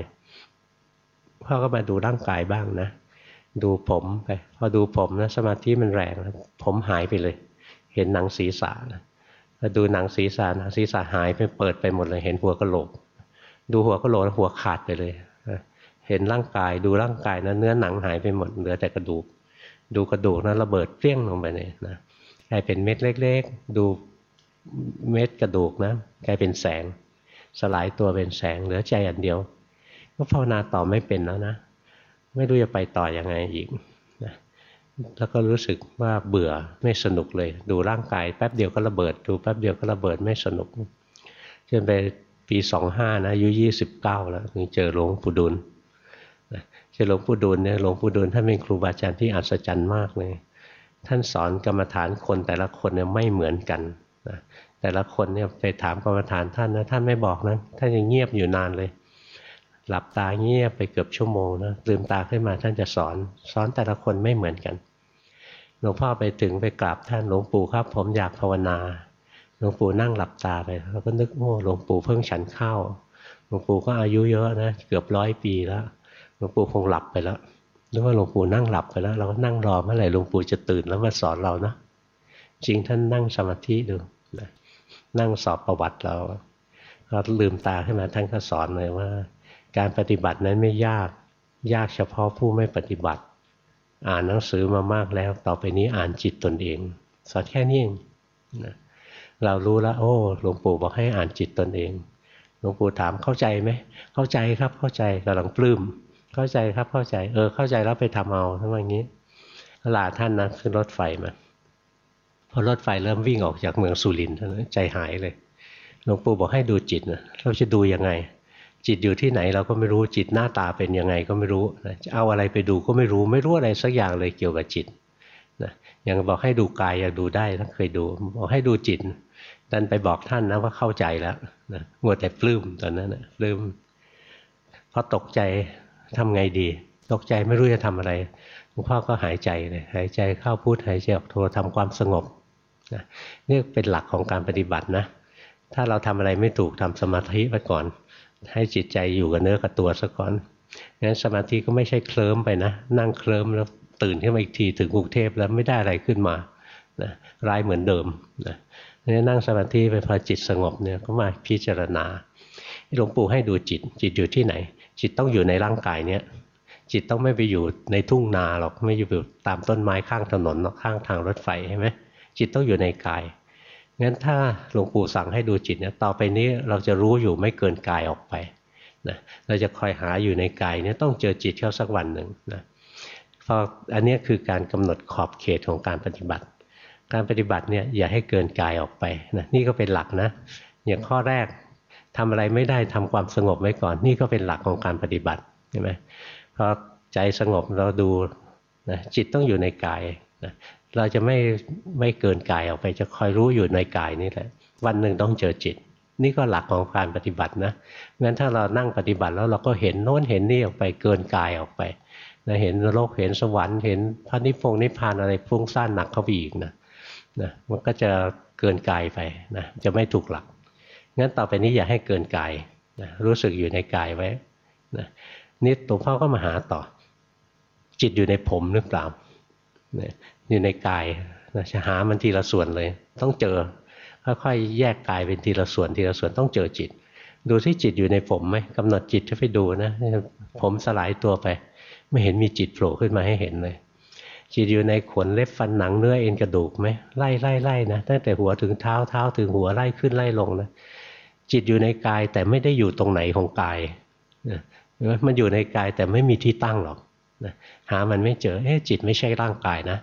พ่อก็มาดูร่างกายบ้างนะ ดูผมไป พอดูผมนะสมาธิมันแรงนะผมหายไปเลย เห็นหนังศีรษะนะ พอดูหนังศีรษะหนังศีรษะหายไปเปิดไปหมดเลยเห็นหัวกะโหลก ดูหัวกะโหลกหัวขาดไปเลยเห็นร่างกายดูร่างกายนะเนื้อหนังหายไปหมดเหลือแต่กระดูก ดูกระดูกนะระเบิดเปรี้ยงลงไปเลยนะกลายเป็นเม็ดเล็ก ๆ ดูเม็ดกระดูกนะกลายเป็นแสง สลายตัวเป็นแสงเหลือใจอันเดียว ก็ภาวนาต่อไม่เป็นแล้วนะ ไม่รู้จะไปต่ออยังไงอีก แล้วก็รู้สึกว่าเบื่อไม่สนุกเลย ดูร่างกายแป๊บเดียวก็ระเบิด ดูแป๊บเดียวก็ระเบิดไม่สนุกจนไปปีสองห้านะอายุยี่สิบเก้าแล้วถึงเจอหลวงปู่ดุลจอหลวงปู่ดูลเนี่ยหลวงปู่ดูลท่านเป็นครูบาอาจารย์ที่อัศจรรย์มากเลย ท่านสอนกรรมฐานคนแต่ละคนเนี่ยไม่เหมือนกันนะแต่ละคนเนี่ยไปถามกรรมฐานท่านนะท่านไม่บอกนะท่านยังเงียบอยู่นานเลย หลับตาเงียบไปเกือบชั่วโมงนะลืมตาขึ้นมาท่านจะสอน สอนแต่ละคนไม่เหมือนกัน หลวงพ่อไปถึงไปกราบท่านหลวงปู่ครับ ผมอยากภาวนา หลวงปู่นั่งหลับตาไปแล้วก็นึกโอ้หลวงปู่เพิ่งฉันข้าวหลวงปู่ก็อายุเยอะนะเกือบร้อยปีแล้วหลวงปู่คงหลับไปแล้วหรือว่าหลวงปู่นั่งหลับไปแล้ว เราก็นั่งรอเมื่อไหร่หลวงปู่จะตื่นแล้วมาสอนเรานะจริงท่านนั่งสมาธิดูนะนั่งสอบประวัติเราเราลืมตาขึ้นมาท่านก็สอนเลยว่า การปฏิบัตินั้นไม่ยากยากเฉพาะผู้ไม่ปฏิบัติ อ่านหนังสือมามากแล้ว ต่อไปนี้อ่านจิตตนเอง สอนแค่นี้เองนะเรารู้แล้วโอ้หลวงปู่บอกให้อ่านจิตตนเองหลวงปู่ถามเข้าใจไหมเข้าใจครับเข้าใจกำลังปลื้มเข้าใจครับเข้าใจ เออ เข้าใจแล้วไปทำเอาทั้งอย่างนี้ลาท่านนะขึ้นรถไฟมาพอรถไฟเริ่มวิ่งออกจากเมืองสุรินทร์ใจหายเลยหลวงปู่บอกให้ดูจิตนะเราจะดูยังไง จิตอยู่ที่ไหนเราก็ไม่รู้จิตหน้าตาเป็นยังไงก็ไม่รู้นะจะเอาอะไรไปดูก็ไม่รู้ไม่รู้อะไรสักอย่างเลยเกี่ยวกับจิตนะอย่างบอกให้ดูกายอยากดูได้ท่านเคยดูบอกให้ดูจิตดันไปบอกท่านนะว่าเข้าใจแล้วนะมัวแต่ปลื้มตอนนั้นนะปลื้มพอตกใจทำไงดี ตกใจไม่รู้จะทำอะไรหลวงพ่อก็หายใจเลยหายใจเข้าพูดหายใจออกโทรทำความสงบนะนี่เป็นหลักของการปฏิบัตินะถ้าเราทำอะไรไม่ถูกทำสมาธิไว้ก่อน ให้จิตใจอยู่กับเนื้อกับตัวซะก่อนงั้นสมาธิก็ไม่ใช่เคลิ้มไปนะ นั่งเคลิ้มแล้วตื่นขึ้นมาอีกทีถึงกรุงเทพแล้วไม่ได้อะไรขึ้นมานะร้ายเหมือนเดิมนะนี่นั่งสมาธิไปพอจิตสงบเนี่ยก็มาพิจารณาหลวงปู่ให้ดูจิต จิตอยู่ที่ไหน จิตต้องอยู่ในร่างกายเนี้ยจิตต้องไม่ไปอยู่ในทุ่งนาหรอกไม่อยู่ตามต้นไม้ข้างถนนข้างทางรถไฟใช่ไหมจิตต้องอยู่ในกาย งั้นถ้าหลวงปู่สั่งให้ดูจิตเนี่ยต่อไปนี้เราจะรู้อยู่ไม่เกินกายออกไปนะเราจะคอยหาอยู่ในกายเนี่ยต้องเจอจิตเข้าสักวันหนึ่งนะพออันนี้คือการกำหนดขอบเขตของการปฏิบัติ การปฏิบัติเนี่ยอย่าให้เกินกายออกไปนะนี่ก็เป็นหลักนะอย่างข้อแรกทำอะไรไม่ได้ทำความสงบไว้ก่อน นี่ก็เป็นหลักของการปฏิบัติใช่ไหมพอใจสงบเราดูนะจิตต้องอยู่ในกายนะ เราจะไม่ไม่เกินกายออกไปจะคอยรู้อยู่ในกายนี่แหละ วันหนึ่งต้องเจอจิต นี่ก็หลักของการปฏิบัตินะงั้นถ้าเรานั่งปฏิบัติแล้วเราก็เห็นโน้นเห็นนี่ออกไปเกินกายออกไปนะเห็นโลกเห็นสวรรค์เห็นพระนิพพงนิพพานอะไรฟุ้งซ่านหนักเข้าไปอีกนะนะมันก็จะเกินกายไปนะจะไม่ถูกหลักงั้นต่อไปนี้อย่าให้เกินกายนะรู้สึกอยู่ในกายไว้นะนี่หลวพ่อก็มาหาต่อ จิตอยู่ในผมหรือเปล่า อยู่ในกายนะจะหามันทีละส่วนเลย ต้องเจอค่อยๆแยกกายเป็นทีละส่วนทีละส่วนต้องเจอจิต ดูที่จิตอยู่ในผมไหมกำหนดจิตจะไปดูนะผมสลายตัวไป ไม่เห็นมีจิตโผล่ขึ้นมาให้เห็นเลย จิตอยู่ในขนเล็บฟันหนังเนื้อเอ็นกระดูกไหมไล่ไล่ไล่นะตั้งแต่หัวถึงเท้าเท้าถึงหัวไล่ขึ้นไล่ลงนะจิตอยู่ในกายแต่ไม่ได้อยู่ตรงไหนของกายนะมันอยู่ในกายแต่ไม่มีที่ตั้งหรอกนะหามันไม่เจอเอ๊ะจิตไม่ใช่ร่างกายนะ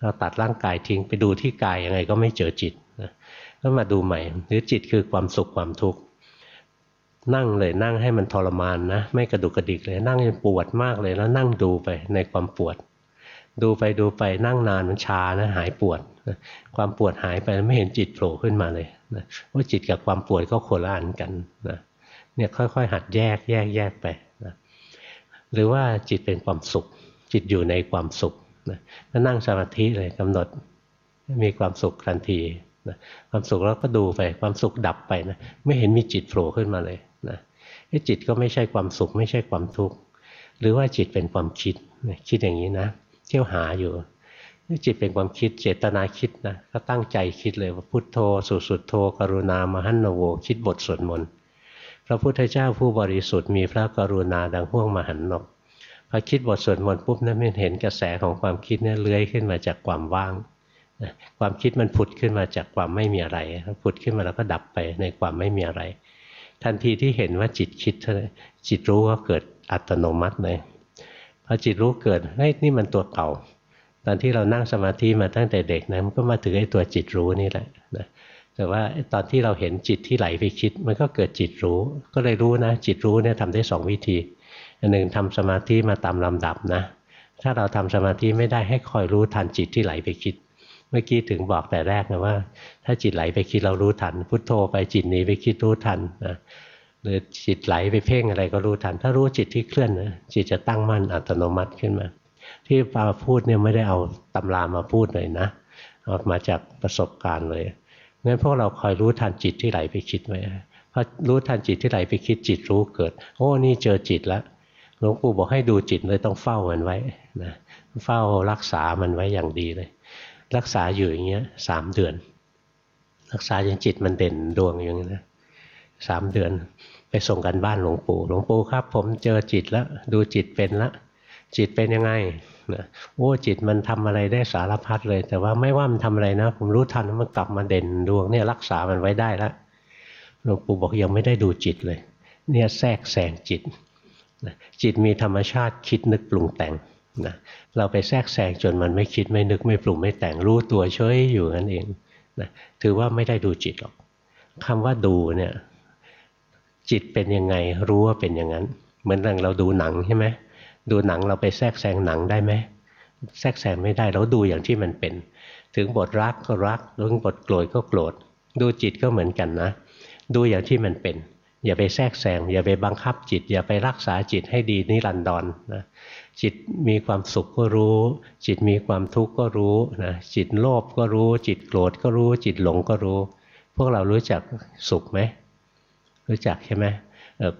เราตัดร่างกายทิ้งไปดูที่กายยังไงก็ไม่เจอจิตนะก็มาดูใหม่ หรือจิตคือความสุขความทุกข์นั่งเลยนั่งให้มันทรมานนะ ไม่กระดุกกระดิกเลยนั่งจนปวดมากเลยแล้วนั่งดูไปในความปวด ดูไปดูไปนั่งนานมันชานะหายปวดความปวดหายไปไม่เห็นจิตโผล่ขึ้นมาเลยนะว่าจิตกับความปวดก็โคละอันกันนะเนี่ยค่อยๆ หัดแยกแยกแยกไปนะหรือว่าจิตเป็นความสุข จิตอยู่ในความสุข นะก็นั่งสมาธิเลยกำหนดมีความสุขทันทีนะความสุขแล้วก็ดูไปความสุขดับไปนะไม่เห็นมีจิตโผล่ขึ้นมาเลยนะจิตก็ไม่ใช่ความสุขไม่ใช่ความทุกข์หรือว่าจิตเป็นความคิดคิดอย่างนี้นะเที่ยวหาอยู่จิตเป็นความคิดเจตนาคิดนะก็ตั้งใจคิดเลยว่าพุทโธสุสุดโธกรุณามหันโว คิดบทสวดมนต์พระพุทธเจ้าผู้บริสุทธิ์มีพระกรุณาดังห่วงมหันนก พอคิดบทสวดมนต์ปุ๊บนะั้นเห็นกระแสของความคิดเนี่ยเลื้อยขึ้นมาจากความว่างความคิดมันผุดขึ้นมาจากความไม่มีอะไรผุดขึ้นมาแล้วก็ดับไปในความไม่มีอะไร ทันทีที่เห็นว่าจิตคิดจิตรู้ก็เกิดอัตโนมัติเลยพอจิตรู้เกิดเฮ้ยนี่มันตัวเก่า ตอนที่เรานั่งสมาธิมาตั้งแต่เด็กนะมันก็มาถึงไอ้ตัวจิตรู้นี่แหละนะแต่ว่าตอนที่เราเห็นจิตที่ไหลไปคิด มันก็เกิดจิตรู้ ก็เลยรู้นะ จิตรู้เนี่ยทำได้สองวิธี อันหนึ่งทำสมาธิมาตามลำดับนะ ถ้าเราทำสมาธิไม่ได้ให้คอยรู้ทันจิตที่ไหลไปคิด เมื่อกี้ถึงบอกแต่แรกนะว่า ถ้าจิตไหลไปคิดเรารู้ทัน พุทโธไปจิตหนีไปคิดรู้ทันนะหรือจิตไหลไปเพ่งอะไรก็รู้ทัน ถ้ารู้จิตที่เคลื่อนนะจิตจะตั้งมั่นอัตโนมัติขึ้นมา ที่ปาพูดเนี่ยไม่ได้เอาตำรามาพูดเลยนะเอามาจากประสบการณ์เลยงั้นพวกเราคอยรู้ทันจิตที่ไหลไปคิดไว้พอรู้ทันจิตที่ไหลไปคิดจิตรู้เกิด โอ้นี่เจอจิตแล้ว หลวงปู่บอกให้ดูจิตเลยต้องเฝ้ามันไว้นะเฝ้ารักษามันไว้อย่างดีเลย รักษาอยู่อย่างเงี้ยสามเดือน รักษาจนจิตมันเด่นดวงอย่างนี้นะสามเดือนไปส่งกันบ้านหลวงปู่หลวงปู่ครับ ผมเจอจิตแล้ว ดูจิตเป็นละ จิตเป็นยังไงนะโอ้จิตมันทำอะไรได้สารพัดเลย แต่ว่าไม่ว่ามันทำอะไรนะ ผมรู้ทันมันกลับมาเด่นดวงเนี่ยรักษามันไว้ได้ล้วหลวงปู่บอกยังไม่ได้ดูจิตเลย เนี่ยแทรกแซงจิต นะจิตมีธรรมชาติคิดนึกปรุงแต่งนะเราไปแทรกแซงจนมันไม่คิดไม่นึกไม่ปรุงไม่แต่งรู้ตัวเฉยอยู่นั่นเองนะถือว่าไม่ได้ดูจิตหรอกคำว่าดูเนี่ยจิตเป็นยังไงรู้ว่าเป็นอย่างนั้น เหมือนเราดูหนังใช่ไหมดูหนังเราไปแทรกแซงหนังได้ไหมแทรกแซงไม่ได้เราดูอย่างที่มันเป็น ถึงบทรักก็รักถึงบทโกรธก็โกรธ ดูจิตก็เหมือนกันนะ ดูอย่างที่มันเป็น อย่าไปแทรกแซงอย่าไปบังคับจิต อย่าไปรักษาจิตให้ดีนิรันดรนนะจิตมีความสุขก็รู้ จิตมีความทุกข์ก็รู้นะจิตโลภก็รู้ จิตโกรธก็รู้ จิตหลงก็รู้ พวกเรารู้จักสุขไหมรู้จักใช่ไหม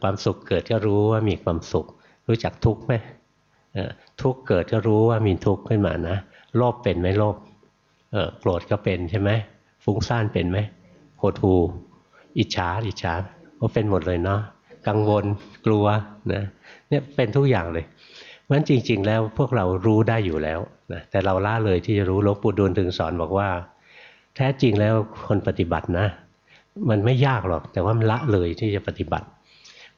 ความสุขเกิดก็รู้ว่ามีความสุข รู้จักทุกข์ไหมทุกข์เกิดก็รู้ว่ามีทุกข์ขึ้นมานะโลภเป็นไหมโลภโกรธก็เป็นใช่ไหมฟุ้งซ่านเป็นไหมโหดหูอิจฉาอิจฉา ก็เป็นหมดเลยเนาะกังวลกลัวนะเนี่ยเป็นทุกอย่างเลยเพราะฉะนั้นจริง ๆ แล้วพวกเรารู้ได้อยู่แล้วนะแต่เราล่าเลยที่จะรู้หลวงปู่ดูลถึงสอนบอกว่า แท้จริงแล้วคนปฏิบัตินะ มันไม่ยากหรอก แต่ว่ามันละเลยที่จะปฏิบัติ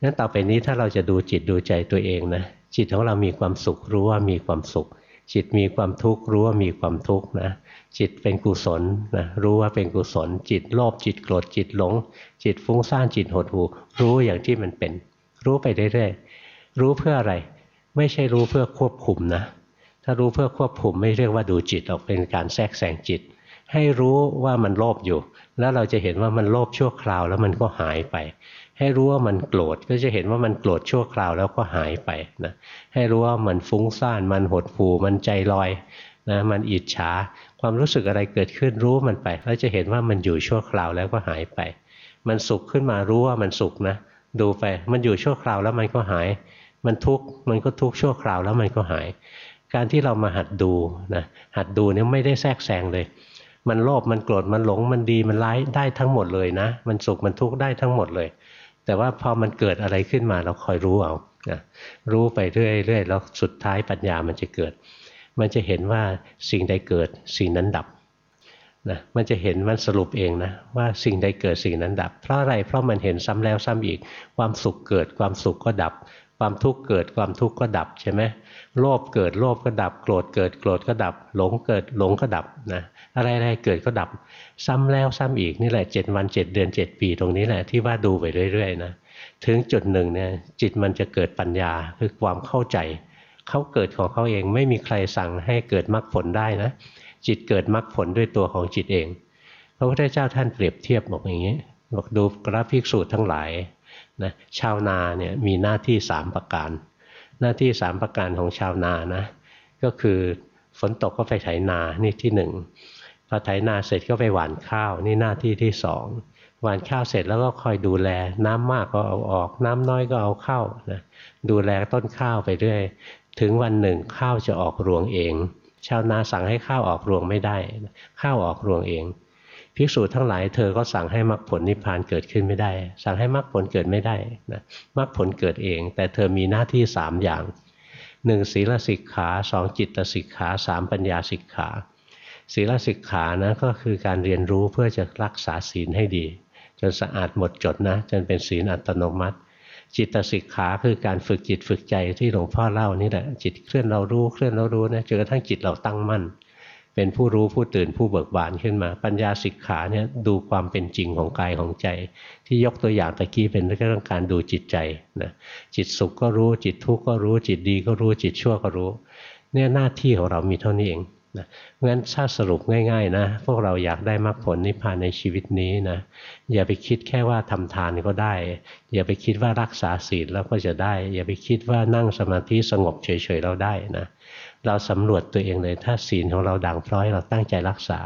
นั้นต่อไปนี้ถ้าเราจะดูจิตดูใจตัวเองนะจิตของเรามีความสุขรู้ว่ามีความสุข จิตมีความทุกข์รู้ว่ามีความทุกข์นะจิตเป็นกุศลนะรู้ว่าเป็นกุศล จิตโลภจิตโกรธจิตหลง จิตฟุ้งซ่านจิตหดหู่รู้อย่างที่มันเป็น รู้ไปเรื่อยๆรู้เพื่ออะไร ไม่ใช่รู้เพื่อควบคุมนะ ถ้ารู้เพื่อควบคุมไม่เรียกว่าดูจิตออกเป็นการแทรกแซงจิต ให้รู้ว่ามันโลภอยู่ แล้วเราจะเห็นว่ามันโลภชั่วคราวแล้วมันก็หายไป ให้รู้ว่ามันโกรธก็จะเห็นว่ามันโกรธชั่วคราวแล้วก็หายไปนะให้รู้ว่ามันฟุ้งซ่านมันหดหู่มันใจลอยนะมันอิจฉาความรู้สึกอะไรเกิดขึ้นรู้มันไปแล้วจะเห็นว่ามันอยู่ชั่วคราวแล้วก็หายไป มันสุขขึ้นมารู้ว่ามันสุขนะดูไปมันอยู่ชั่วคราวแล้วมันก็หาย มันทุกข์มันก็ทุกข์ชั่วคราวแล้วมันก็หาย การที่เรามาหัดดูนะหัดดูเนี่ยไม่ได้แทรกแซงเลย มันโลภมันโกรธมันหลงมันดีมันร้ายได้ทั้งหมดเลยนะ มันสุขมันทุกข์ได้ทั้งหมดเลย แต่ว่าพอมันเกิดอะไรขึ้นมาเราคอยรู้เอานะรู้ไปเรื่อยๆแล้วสุดท้ายปัญญามันจะเกิด มันจะเห็นว่าสิ่งใดเกิดสิ่งนั้นดับนะมันจะเห็นมันสรุปเองนะว่าสิ่งใดเกิดสิ่งนั้นดับ เพราะอะไรเพราะมันเห็นซ้ำแล้วซ้ำอีก ความสุขเกิดความสุขก็ดับ ความทุกข์เกิดความทุกข์ก็ดับใช่ไหม โลภเกิดโลภก็ดับ โกรธเกิดโกรธก็ดับ หลงเกิดหลงก็ดับนะอะไรๆเกิดก็ดับ ซ้ำแล้วซ้ำอีกนี่แหละเจ็ดวันเจ็ดเดือนเจ็ดปีตรงนี้แหละที่ว่าดูไปเรื่อยๆนะถึงจุดหนึ่งเนี่ยจิตมันจะเกิดปัญญาคือความเข้าใจเขาเกิดของเขาเองไม่มีใครสั่งให้เกิดมรรคผลได้นะจิตเกิดมรรคผลด้วยตัวของจิตเอง พระพุทธเจ้าท่านเปรียบเทียบบอกอย่างนี้บอกดูกราฟิกสูตรทั้งหลายนะชาวนาเนี่ยมีหน้าที่สามประการ หน้าที่สามประการของชาวนานะ ก็คือฝนตกก็ไปไถนานี่ที่หนึ่งพอไถนาเสร็จก็ไปหว่านข้าวนี่หน้าที่ที่สองหว่านข้าวเสร็จแล้วก็คอยดูแล น้ำมากก็เอาออก น้ำน้อยก็เอาเข้านะดูแลต้นข้าวไปเรื่อย ถึงวันหนึ่งข้าวจะออกรวงเอง ชาวนาสั่งให้ข้าวออกรวงไม่ได้ ข้าวออกรวงเอง ภิกษุทั้งหลายเธอก็สั่งให้มรรคผลนิพพานเกิดขึ้นไม่ได้ สั่งให้มรรคผลเกิดไม่ได้นะมรรคผลเกิดเอง แต่เธอมีหน้าที่สามอย่างหนึ่งศีลสิกขาสองจิตสิกขาสามปัญญาสิกขาศีลสิกขานะก็คือการเรียนรู้เพื่อจะรักษาศีลให้ดี จนสะอาดหมดจดนะ จนเป็นศีลอัตโนมัติ จิตสิกขาคือการฝึกจิตฝึกใจที่หลวงพ่อเล่านี่แหละจิตเคลื่อนเรารู้เคลื่อนเรารู้นะจนกระทั่งจิตเราตั้งมั่น เป็นผู้รู้ผู้ตื่นผู้เบิกบานขึ้นมา ปัญญาสิกขาเนี่ยดูความเป็นจริงของกายของใจ ที่ยกตัวอย่างตะกี้เป็นเรื่องการดูจิตใจนะจิตสุขก็รู้จิตทุกข์ก็รู้จิตดีก็รู้จิตชั่วก็รู้ เนี่ยหน้าที่ของเรามีเท่านี้เองนะงั้นถ้าสรุปง่ายๆนะ พวกเราอยากได้มรรคผลนิพพานในชีวิตนี้นะอย่าไปคิดแค่ว่าทำทานก็ได้ อย่าไปคิดว่ารักษาศีลแล้วก็จะได้ อย่าไปคิดว่านั่งสมาธิสงบเฉยๆเราได้นะ เราสำรวจตัวเองเลย ถ้าศีลของเราด่างพร้อยเราตั้งใจรักษา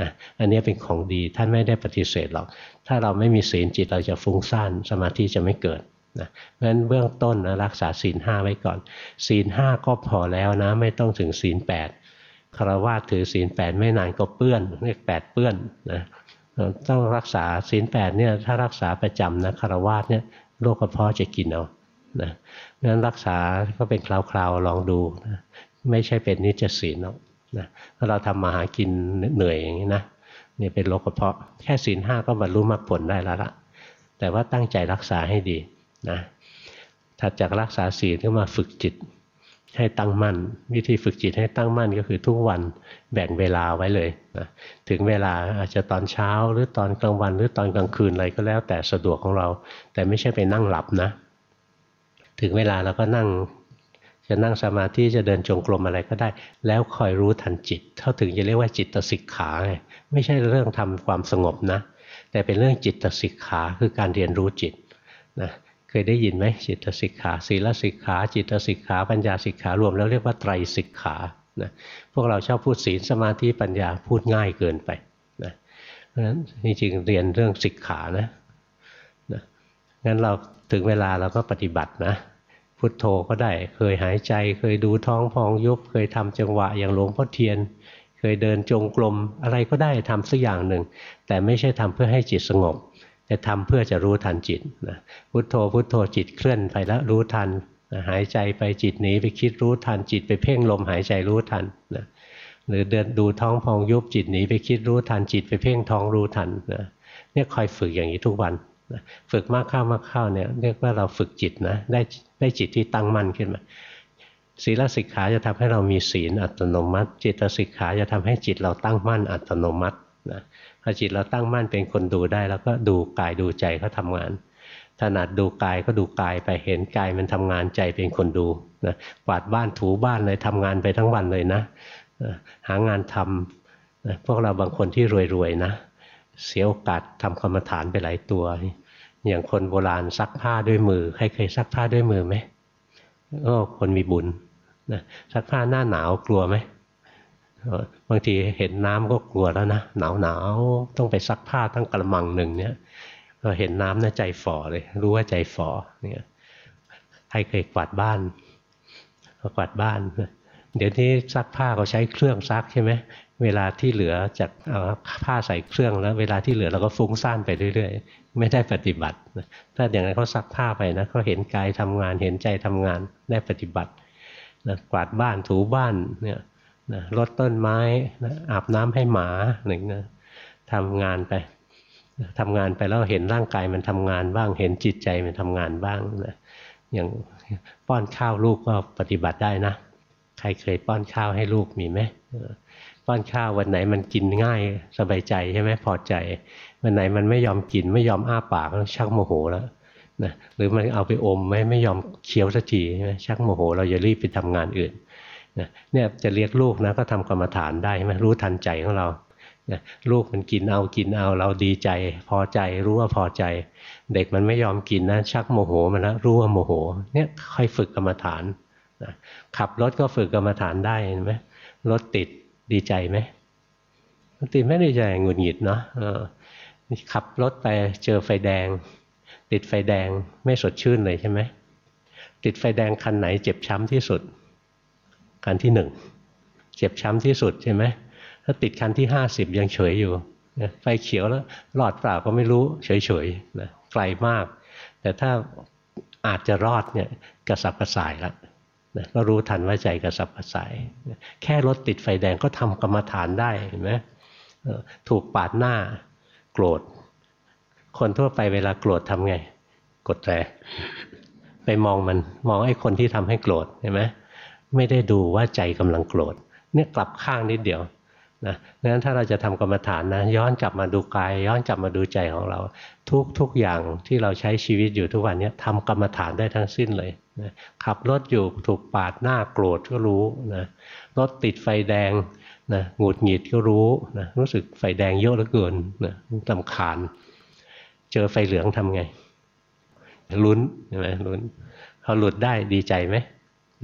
นะอันนี้เป็นของดีท่านไม่ได้ปฏิเสธหรอก ถ้าเราไม่มีศีลจิตเราจะฟุ้งซ่านสมาธิจะไม่เกิดนะเพราะฉะนั้นเบื้องต้นนะรักษาศีลห้าไว้ก่อน ศีลห้าก็พอแล้วนะ ไม่ต้องถึงศีลแปดคารวะถือศีลแปดไม่นานก็เปื้อนเรียกแปดเปื้อนนะต้องรักษาศีลแปดเนี่ยถ้ารักษาประจำนะคารวะเนี่ยโรคกระเพาะจะกินเอานะงั้นรักษาก็เป็นคราวๆลองดูนะ ไม่ใช่เป็นนิจศีลหรอกนะถ้าเราทำมาหากินเหนื่อยอย่างนี้นะนี่เป็นโรคกระเพาะแค่ศีลห้าก็บรรลุมรรคผลได้แล้วละแต่ว่าตั้งใจรักษาให้ดีนะถัดจากรักษาศีลก็มาฝึกจิตให้ตั้งมั่น วิธีฝึกจิตให้ตั้งมั่นก็คือทุกวันแบ่งเวลาไว้เลยนะถึงเวลาอาจจะตอนเช้าหรือตอนกลางวัน หรือตอนกลางคืนอะไรก็แล้วแต่สะดวกของเรา แต่ไม่ใช่ไปนั่งหลับนะ ถึงเวลาเราก็นั่ง จะนั่งสมาธิจะเดินจงกรมอะไรก็ได้ แล้วคอยรู้ทันจิต เท่าถึงจะเรียกว่าจิตสิกขาไงไม่ใช่เรื่องทำความสงบนะ แต่เป็นเรื่องจิตสิกขาคือการเรียนรู้จิตนะเคยได้ยินไหมจิตสิกขาศีลสิกขา จิตสิกขาปัญญาสิกขารวมแล้วเรียกว่าไตรสิกขานะพวกเราชอบพูดศีลสมาธิปัญญาพูดง่ายเกินไปนะเพราะฉะนั้นจริงๆเรียนเรื่องสิกขานะนะงั้นเราถึงเวลาเราก็ปฏิบัตินะ พุทโธก็ได้ เคยหายใจ เคยดูท้องพองยุบ เคยทำจังหวะอย่างหลวงพ่อเทียน เคยเดินจงกรมอะไรก็ได้ทำสักอย่างหนึ่ง แต่ไม่ใช่ทำเพื่อให้จิตสงบ แต่ทำเพื่อจะรู้ทันจิตนะพุทโธพุทโธจิตเคลื่อนไปแล้วรู้ทันนะหายใจไปจิตหนีไปคิดรู้ทันจิตไปเพ่งลมหายใจรู้ทันนะหรือเดินดูท้องพองยุบจิตหนีไปคิดรู้ทันจิตไปเพ่งท้องรู้ทันนะเนี่ยคอยฝึกอย่างนี้ทุกวัน ฝึกมากเข้ามากเข้าเนี่ยเรียกว่าเราฝึกจิตนะได้ได้จิตที่ตั้งมั่นขึ้นมาศีลสิกขาจะทำให้เรามีศีลอัตโนมัติ จิตสิกขาจะทำให้จิตเราตั้งมั่นอัตโนมัตินะพอจิตเราตั้งมั่นเป็นคนดูได้ แล้วก็ดูกายดูใจเขาทางานถนัดดูกายก็ดูกายไปเห็นกายมันทำงานใจเป็นคนดูนะกวาดบ้านถูบ้านเลยทำงานไปทั้งวันเลยนะหางานทำนะพวกเราบางคนที่รวยๆนะ เสียโอกาสทำกรรมฐานไปหลายตัว อย่างคนโบราณซักผ้าด้วยมือ ใครเคยซักผ้าด้วยมือไหมก็คนมีบุญนะซักผ้าหน้าหนาวกลัวไหมบางทีเห็นน้ำก็กลัวแล้วนะหนาวหนาวต้องไปซักผ้าทั้งกระมังหนึ่งเนี่ยเห็นน้ำน่าใจฝ่อเลย รู้ว่าใจฝ่อเนี่ยใครเคยกวาดบ้านกวาดบ้าน เดี๋ยวนี้ซักผ้าเขาใช้เครื่องซักใช่ไหมเวลาที่เหลือจากเอาผ้าใส่เครื่องแล้ว เวลาที่เหลือเราก็ฟุ้งซ่านไปเรื่อย ไม่ได้ปฏิบัติ ถ้าอย่างนั้นเขาซักผ้าไปนะเขาเห็นกายทำงานเห็นใจทำงานได้ปฏิบัตินะกวาดบ้านถูบ้านเนี่ยนะรดต้นไม้นะอาบน้ำให้หมาหนึ่งนะทำงานไปทำงานไปแล้วเห็นร่างกายมันทำงานบ้าง เห็นจิตใจมันทำงานบ้างนะอย่างป้อนข้าวลูกก็ปฏิบัติได้นะ ใครเคยป้อนข้าวให้ลูกมีไหมป้อนข้าววันไหนมันกินง่ายสบายใจใช่ไหมพอใจ วันไหนมันไม่ยอมกินไม่ยอมอ้าปากแล้วชักโมโหแล้วนะหรือมันเอาไปอมไม่ไม่ยอมเคี้ยวสักทีใช่ไหมชักโมโห เราจะรีบไปทำงานอื่นนะเนี่ยจะเรียกลูกนะก็ทำกรรมฐานได้ใช่ไหมรู้ทันใจของเรานะลูกมันกินเอากินเอาเราดีใจ พอใจรู้ว่าพอใจ เด็กมันไม่ยอมกินนะ ชักโมโหมันแล้วรู้ว่าโมโห เนี่ยค่อยฝึกกรรมฐานนะขับรถก็ฝึกกรรมฐานได้เห็นไหมรถติดดีใจไหมติดไม่ดีใจหงุดหงิดเนาะ ขับรถไปเจอไฟแดง ติดไฟแดงไม่สดชื่นเลยใช่ไหมติดไฟแดงคันไหนเจ็บช้ำที่สุด คันที่หนึ่งเจ็บช้ำที่สุดใช่ไหมถ้าติดคันที่ห้าสิบยังเฉยอยู่ไฟเขียวแล้วหลอดเปล่าก็ไม่รู้เฉยๆนะไกลมาก แต่ถ้าอาจจะรอดเนี่ยกระสับกระส่ายแล้วนะก็รู้ทันว่าใจกระสับกระส่ายแค่รถติดไฟแดงก็ทำกรรมฐานได้เห็นไหมถูกปาดหน้า รธ คนทั่วไปเวลาโกรธทำไง กดแตรไปมองมันมองไอ้คนที่ทำให้โกรธเห็นไหมไม่ได้ดูว่าใจกำลังโกรธเนี่ยกลับข้างนิดเดียวนะงนั้นถ้าเราจะทำกรรมฐานนะย้อนกลับมาดูกายย้อนกลับมาดูใจของเรา ทุกทุกอย่างที่เราใช้ชีวิตอยู่ทุกวันนี้ทำกรรมฐานได้ทั้งสิ้นเลยนะขับรถอยู่ถูกปาดหน้าโกรธก็รู้นะรถติดไฟแดง นะหงุดหงิดก็รู้นะรู้สึกไฟแดงเยอะเหลือเกินนะลำคาญ เจอไฟเหลืองทำไง ลุ้นใช่ไหมลุ้นพอหลุดได้ดีใจไหม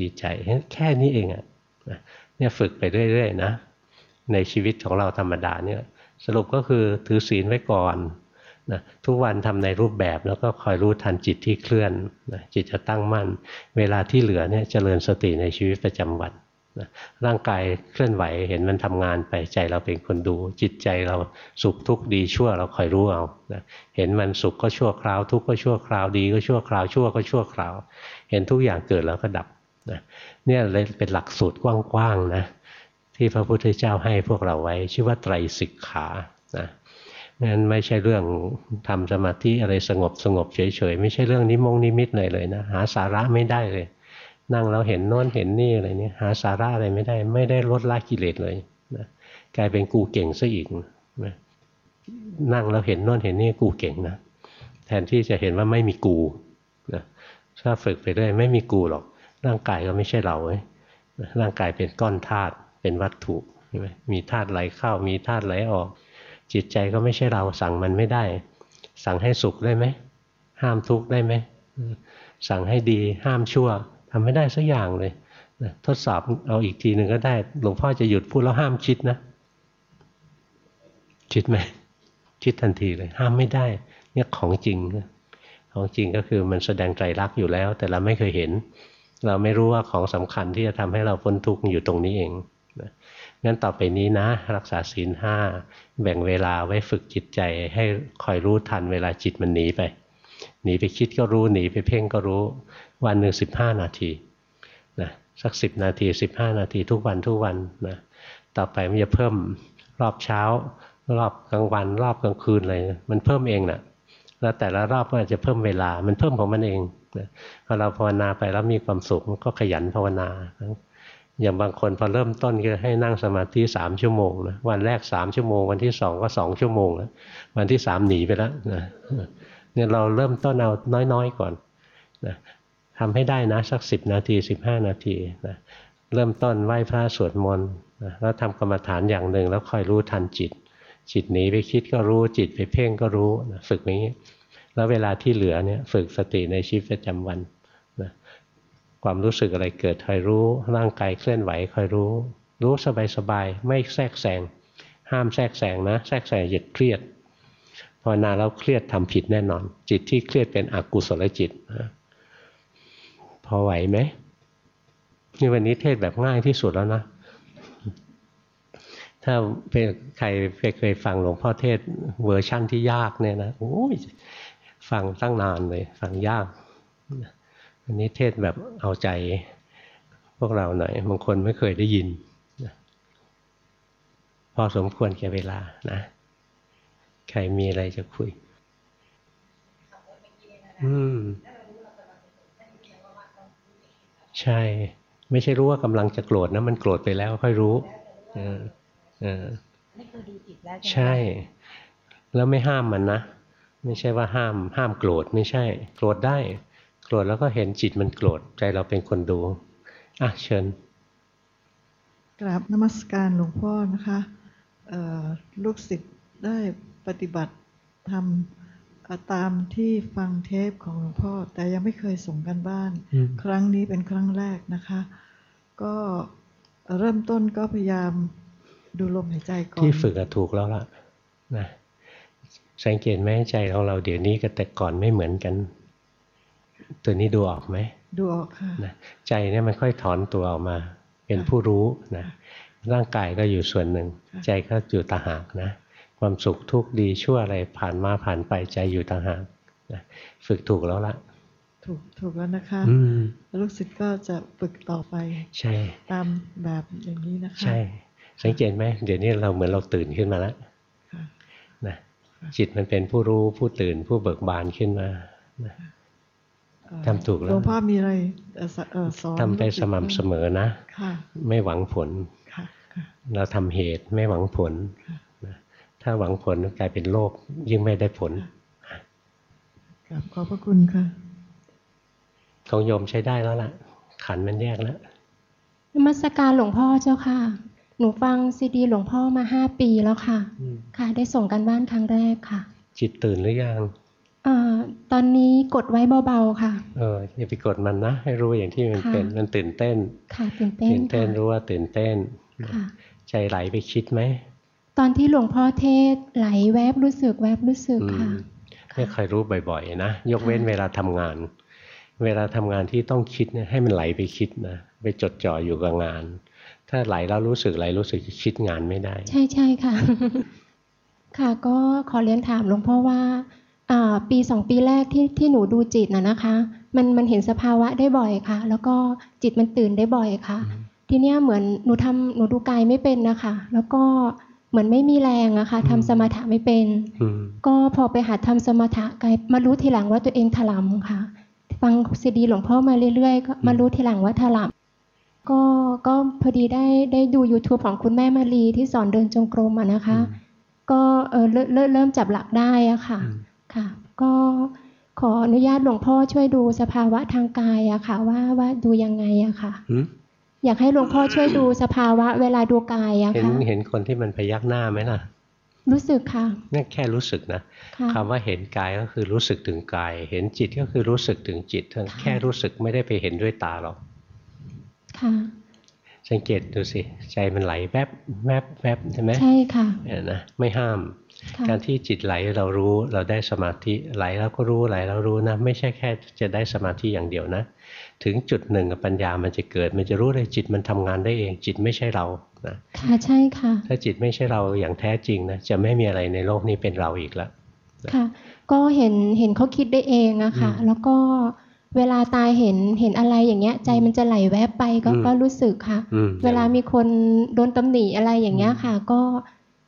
ดีใจแค่นี้เองอะ่ะเนี่ยฝึกไปเรื่อยๆนะ ในชีวิตของเราธรรมดาเนี่ยสรุปก็คือถือศีลไว้ก่อนนะทุกวันทำในรูปแบบแล้วก็คอยรู้ทันจิตที่เคลื่อนนะจิตจะตั้งมั่น เวลาที่เหลือเนี่ยจเจริญสติในชีวิตประจำวัน ร่างกายเคลื่อนไหวเห็นมันทำงานไปใจเราเป็นคนดู จิตใจเราสุขทุกข์ดีชั่วเราคอยรู้เอานะเห็นมันสุขก็ชั่วคราว ทุกข์ก็ชั่วคราวดีก็ชั่วคราวชั่วก็ชั่วคราว เห็นทุกอย่างเกิดแล้วก็ดับนะเนี่ยเลยเป็นหลักสูตรกว้างๆนะที่พระพุทธเจ้าให้พวกเราไว้ ชื่อว่าไตรสิกขานะนั้นไม่ใช่เรื่องทำสมาธิอะไรสงบสงบเฉยๆไม่ใช่เรื่องนิมงนิมิตเลยเลยนะหาสาระไม่ได้เลย นั่งแล้วเห็นโน้นเห็นนี่อะไรนี่หาสาระอะไรไม่ได้ ไม่ได้ลดละกิเลสเลยนะกลายเป็นกูเก่งซะอีกนะนั่งแล้วเห็นโน้นเห็นนี่กูเก่งนะแทนที่จะเห็นว่าไม่มีกูนะถ้าฝึกไปเรื่อยไม่มีกูหรอก ร่างกายก็ไม่ใช่เราร่างกายเป็นก้อนธาตุเป็นวัตถุใช่ไหมมีธาตุไหลเข้ามีธาตุไหลออก จิตใจก็ไม่ใช่เราสั่งมันไม่ได้ สั่งให้สุขได้ไหมห้ามทุกข์ได้ไหมสั่งให้ดีห้ามชั่ว ทำไม่ได้สักอย่างเลยทดสอบเอาอีกทีหนึ่งก็ได้ หลวงพ่อจะหยุดพูดแล้วห้ามคิดนะคิดไหมคิดทันทีเลย ห้ามไม่ได้ เนี่ยของจริงของจริงก็คือมันแสดงใจรักอยู่แล้ว แต่เราไม่เคยเห็น เราไม่รู้ว่าของสำคัญที่จะทำให้เราพ้นทุกข์อยู่ตรงนี้เองนะงั้นต่อไปนี้นะ รักษาศีลห้าแบ่งเวลาไว้ฝึกจิตใจ ให้คอยรู้ทันเวลาจิตมันหนีไป หนีไปคิดก็รู้หนีไปเพ่งก็รู้ วันหนึ่งสิบห้านาทีนะสักสิบนาทีสิบห้านาทีทุกวันทุกวันนะต่อไปมันจะเพิ่มรอบเช้า รอบกลางวัน รอบกลางคืนอะไรมันเพิ่มเองนะแล้วแต่ละรอบก็อาจจะเพิ่มเวลา มันเพิ่มของมันเองนะพอเราภาวนาไปแล้วมีความสุขก็ขยันภาวนา อย่างบางคนพอเริ่มต้นก็ให้นั่งสมาธิสามชั่วโมงนะวันแรกสามชั่วโมง วันที่สองก็สองชั่วโมงแล้ววันที่สามหนีไปแล้วนะเนี่ยเราเริ่มต้นเอาน้อยๆก่อนนะ ทำให้ได้นะสักสิบนาทีสิบห้านาทีนะเริ่มต้นไหว้พระสวดมนต์นะแล้วทำกรรมฐานอย่างหนึ่ง แล้วคอยรู้ทันจิต จิตหนีไปคิดก็รู้จิตไปเพ่งก็รู้นะฝึกอย่างนี้ แล้วเวลาที่เหลือเนี่ยฝึกสติในชีวิตประจำวันนะความรู้สึกอะไรเกิดคอยรู้ ร่างกายเคลื่อนไหวคอยรู้ รู้สบายๆไม่แทรกแซงห้ามแทรกแซงนะแทรกแซงจะเครียดภาวนาแล้วเครียดทำผิดแน่นอน จิตที่เครียดเป็นอกุศลจิตนะ พอไหวไหมนี่วันนี้เทศน์แบบง่ายที่สุดแล้วนะ ถ้าเป็นใครเคยฟังหลวงพ่อเทศน์เวอร์ชั่นที่ยากเนี่ยนะโอ้ยฟังตั้งนานเลย ฟังยากอันนี้เทศแบบเอาใจพวกเราหน่อยบางคนไม่เคยได้ยินพอสมควรแก่เวลานะ ใครมีอะไรจะคุย อืม ใช่ ไม่ใช่รู้ว่ากำลังจะโกรธนะ มันโกรธไปแล้วค่อยรู้เออเออใช่ แล้วไม่ห้ามมันนะไม่ใช่ว่าห้าม ห้ามโกรธไม่ใช่ โกรธได้ โกรธแล้วก็เห็นจิตมันโกรธใจเราเป็นคนดูอะเชิญกราบนมัสการหลวงพ่อนะคะลูกศิษย์ได้ปฏิบัติทำ ตามที่ฟังเทปของหลวงพ่อ แต่ยังไม่เคยส่งกันบ้าน ครั้งนี้เป็นครั้งแรกนะคะ ก็เริ่มต้นก็พยายามดูลมหายใจก่อน ที่ฝึกถูกแล้วล่ะนะสังเกตไหมใจของเราเดี๋ยวนี้กับแต่ก่อนไม่เหมือนกัน ตัวนี้ดูออกไหมดูออกค่ะนะใจเนี่ยมันค่อยถอนตัวออกมา เป็นผู้รู้นะร่างกายก็อยู่ส่วนหนึ่ง ใจก็อยู่ต่างหากนะ ความสุขทุกข์ดีชั่วอะไรผ่านมาผ่านไปใจอยู่ต่างหากนะฝึกถูกแล้วละถูกถูกแล้วนะคะแล้วลูกศิษย์ก็จะฝึกต่อไป ใช่ ตามแบบอย่างนี้นะคะ ใช่ สังเกตไหมเดี๋ยวนี้เราเหมือนเราตื่นขึ้นมาแล้วนะจิตมันเป็นผู้รู้ผู้ตื่นผู้เบิกบานขึ้นมาทำถูกแล้วหลวงพ่อมีอะไรสอนทำไปสม่ำเสมอนะ ไม่หวังผล เราทำเหตุไม่หวังผล ถ้าหวังผลกลายเป็นโลกยิ่งไม่ได้ผลขอบพระคุณค่ะของโยมใช้ได้แล้วล่ะ ขันมันแยกแล้วนมัสการหลวงพ่อเจ้าค่ะ หนูฟังซีดีหลวงพ่อมาห้าปีแล้วค่ะ ค่ะ ได้ส่งกันบ้านครั้งแรกค่ะ จิตตื่นหรือยังอตอนนี้กดไว้เบาๆค่ะ เอออย่าไปกดมันนะ ให้รู้อย่างที่มันเป็น มันตื่นเต้น ค่ะ ตื่นเต้น ตื่นเต้นรู้ว่าตื่นเต้น ใจไหลไปคิดไหม ตอนที่หลวงพ่อเทศไหลแวบรู้สึกแวบรู้สึกค่ะไม่เคยรู้บ่อยๆนะยกเว้นเวลาทำงาน เวลาทำงานที่ต้องคิดเนี่ยให้มันไหลไปคิดนะไปจดจ่ออยู่กับงาน ถ้าไหลแล้วรู้สึกไหลรู้สึกคิดงานไม่ได้ ใช่ใช่ค่ะ ค่ะก็ขอเรียนถามหลวงพ่อว่าปีสองปีแรกที่ที่หนูดูจิตนะนะคะ มันมันเห็นสภาวะได้บ่อยค่ะ แล้วก็จิตมันตื่นได้บ่อยค่ะ ทีเนี้ยเหมือนหนูทำหนูดูกายไม่เป็นนะคะ แล้วก็ เหมือนไม่มีแรงอะคะ่ะทำสมถะไม่เป็น ก็พอไปหัดทำสมถะกายมารู้ทีหลังว่าตัวเองถลำค่ะ ฟังซีดีหลวงพ่อมาเรื่อยๆก็มารู้ทีหลังว่าถลำก็ก็พอดีได้ได้ดู YouTube ของคุณแม่มารีที่สอนเดินจงกรมอะนะคะ ก็เออเริ่มเริ่มจับหลักได้อะค่ะค่ะ ก็ขออนุญาตหลวงพ่อช่วยดูสภาวะทางกายอะค่ะ ว่าว่าดูยังไงอะค่ะ อยากให้หลวงพ่อช่วยดูสภาวะเวลาดูกายอะค่ะเห็นเห็นคนที่มันพยักหน้าไหมล่ะ รู้สึกค่ะนั่นแค่รู้สึกนะคำว่าเห็นกายก็คือรู้สึกถึงกาย เห็นจิตก็คือรู้สึกถึงจิตแค่รู้สึกไม่ได้ไปเห็นด้วยตาหรอกค่ะสังเกตดูสิใจมันไหลแวบแวบแวบใช่ไหมใช่ค่ะเนี่ยนะไม่ห้าม การที่จิตไหลเรารู้เราได้สมาธิไหลแล้วก็รู้ไหลแล้วรู้นะ ไม่ใช่แค่จะได้สมาธิอย่างเดียวนะ ถึงจุดหนึ่งปัญญามันจะเกิด มันจะรู้เลยจิตมันทำงานได้เอง จิตไม่ใช่เรานะค่ะใช่ค่ะ ถ้าจิตไม่ใช่เราอย่างแท้จริงนะจะไม่มีอะไรในโลกนี้เป็นเราอีกแล้วค่ะ ก็เห็นเห็นเขาคิดได้เองอะค่ะ แล้วก็เวลาตายเห็นเห็นอะไรอย่างเงี้ย ใจมันจะไหลแวบไปก็ก็รู้สึกค่ะ เวลามีคนโดนตำหนิอะไรอย่างเงี้ยค่ะ ก็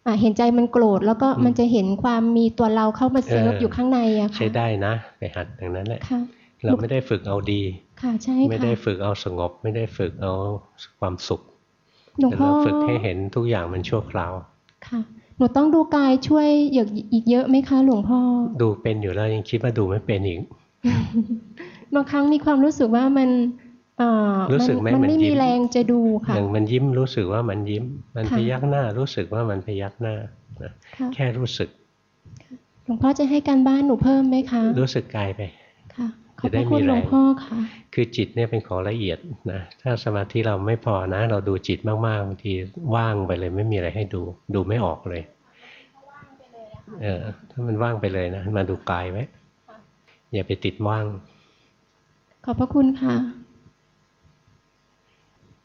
อ่าเห็นใจมันโกรธแล้วก็อืมมันจะเห็นความมีตัวเราเข้ามาเซิร์ฟเออออยู่ข้างในอะค่ะใช้ได้นะ ไปหัดอย่างนั้นแหละค่ะเราไม่ได้ฝึกเอาดี ค่ะใช่ไม่ค่ะได้ฝึกเอาสงบ ไม่ได้ฝึกเอาความสุขหลวงแต่พ่อเราฝึกให้เห็นทุกอย่างมันชั่วคราว ค่ะ หนูต้องดูกายช่วยอีกอีกเยอะไหมคะ หลวงพ่อ ดูเป็นอยู่แล้วยังคิดว่าดูไม่เป็นอีก บางครั้งมีความรู้สึกว่ามันเอ่อรู้สึกไหมมันมันไม่ยิ้มีมแรงจะดูค่ะอย่างมันยิ้มรู้สึกว่ามันยิ้ม มันค่ะพยักหน้า รู้สึกว่ามันพยักหน้านะค่ะแค่รู้สึก หลวงพ่อจะให้การบ้านหนูเพิ่มไหมคะ รู้สึกกายไป ค่ะขอบ จะได้พระคุณมีแรงหลวงพ่อค่ะคือจิตเนี่ยเป็นของละเอียดนะถ้าสมาธิเราไม่พอนะ เราดูจิตมากๆบางทีว่างไปเลยไม่มีอะไรให้ดู ดูไม่ออกเลย เออ ถ้ามันว่างไปเลยนะมาดูกายไว้อย่าไปติดว่าง ขอบพระคุณค่ะ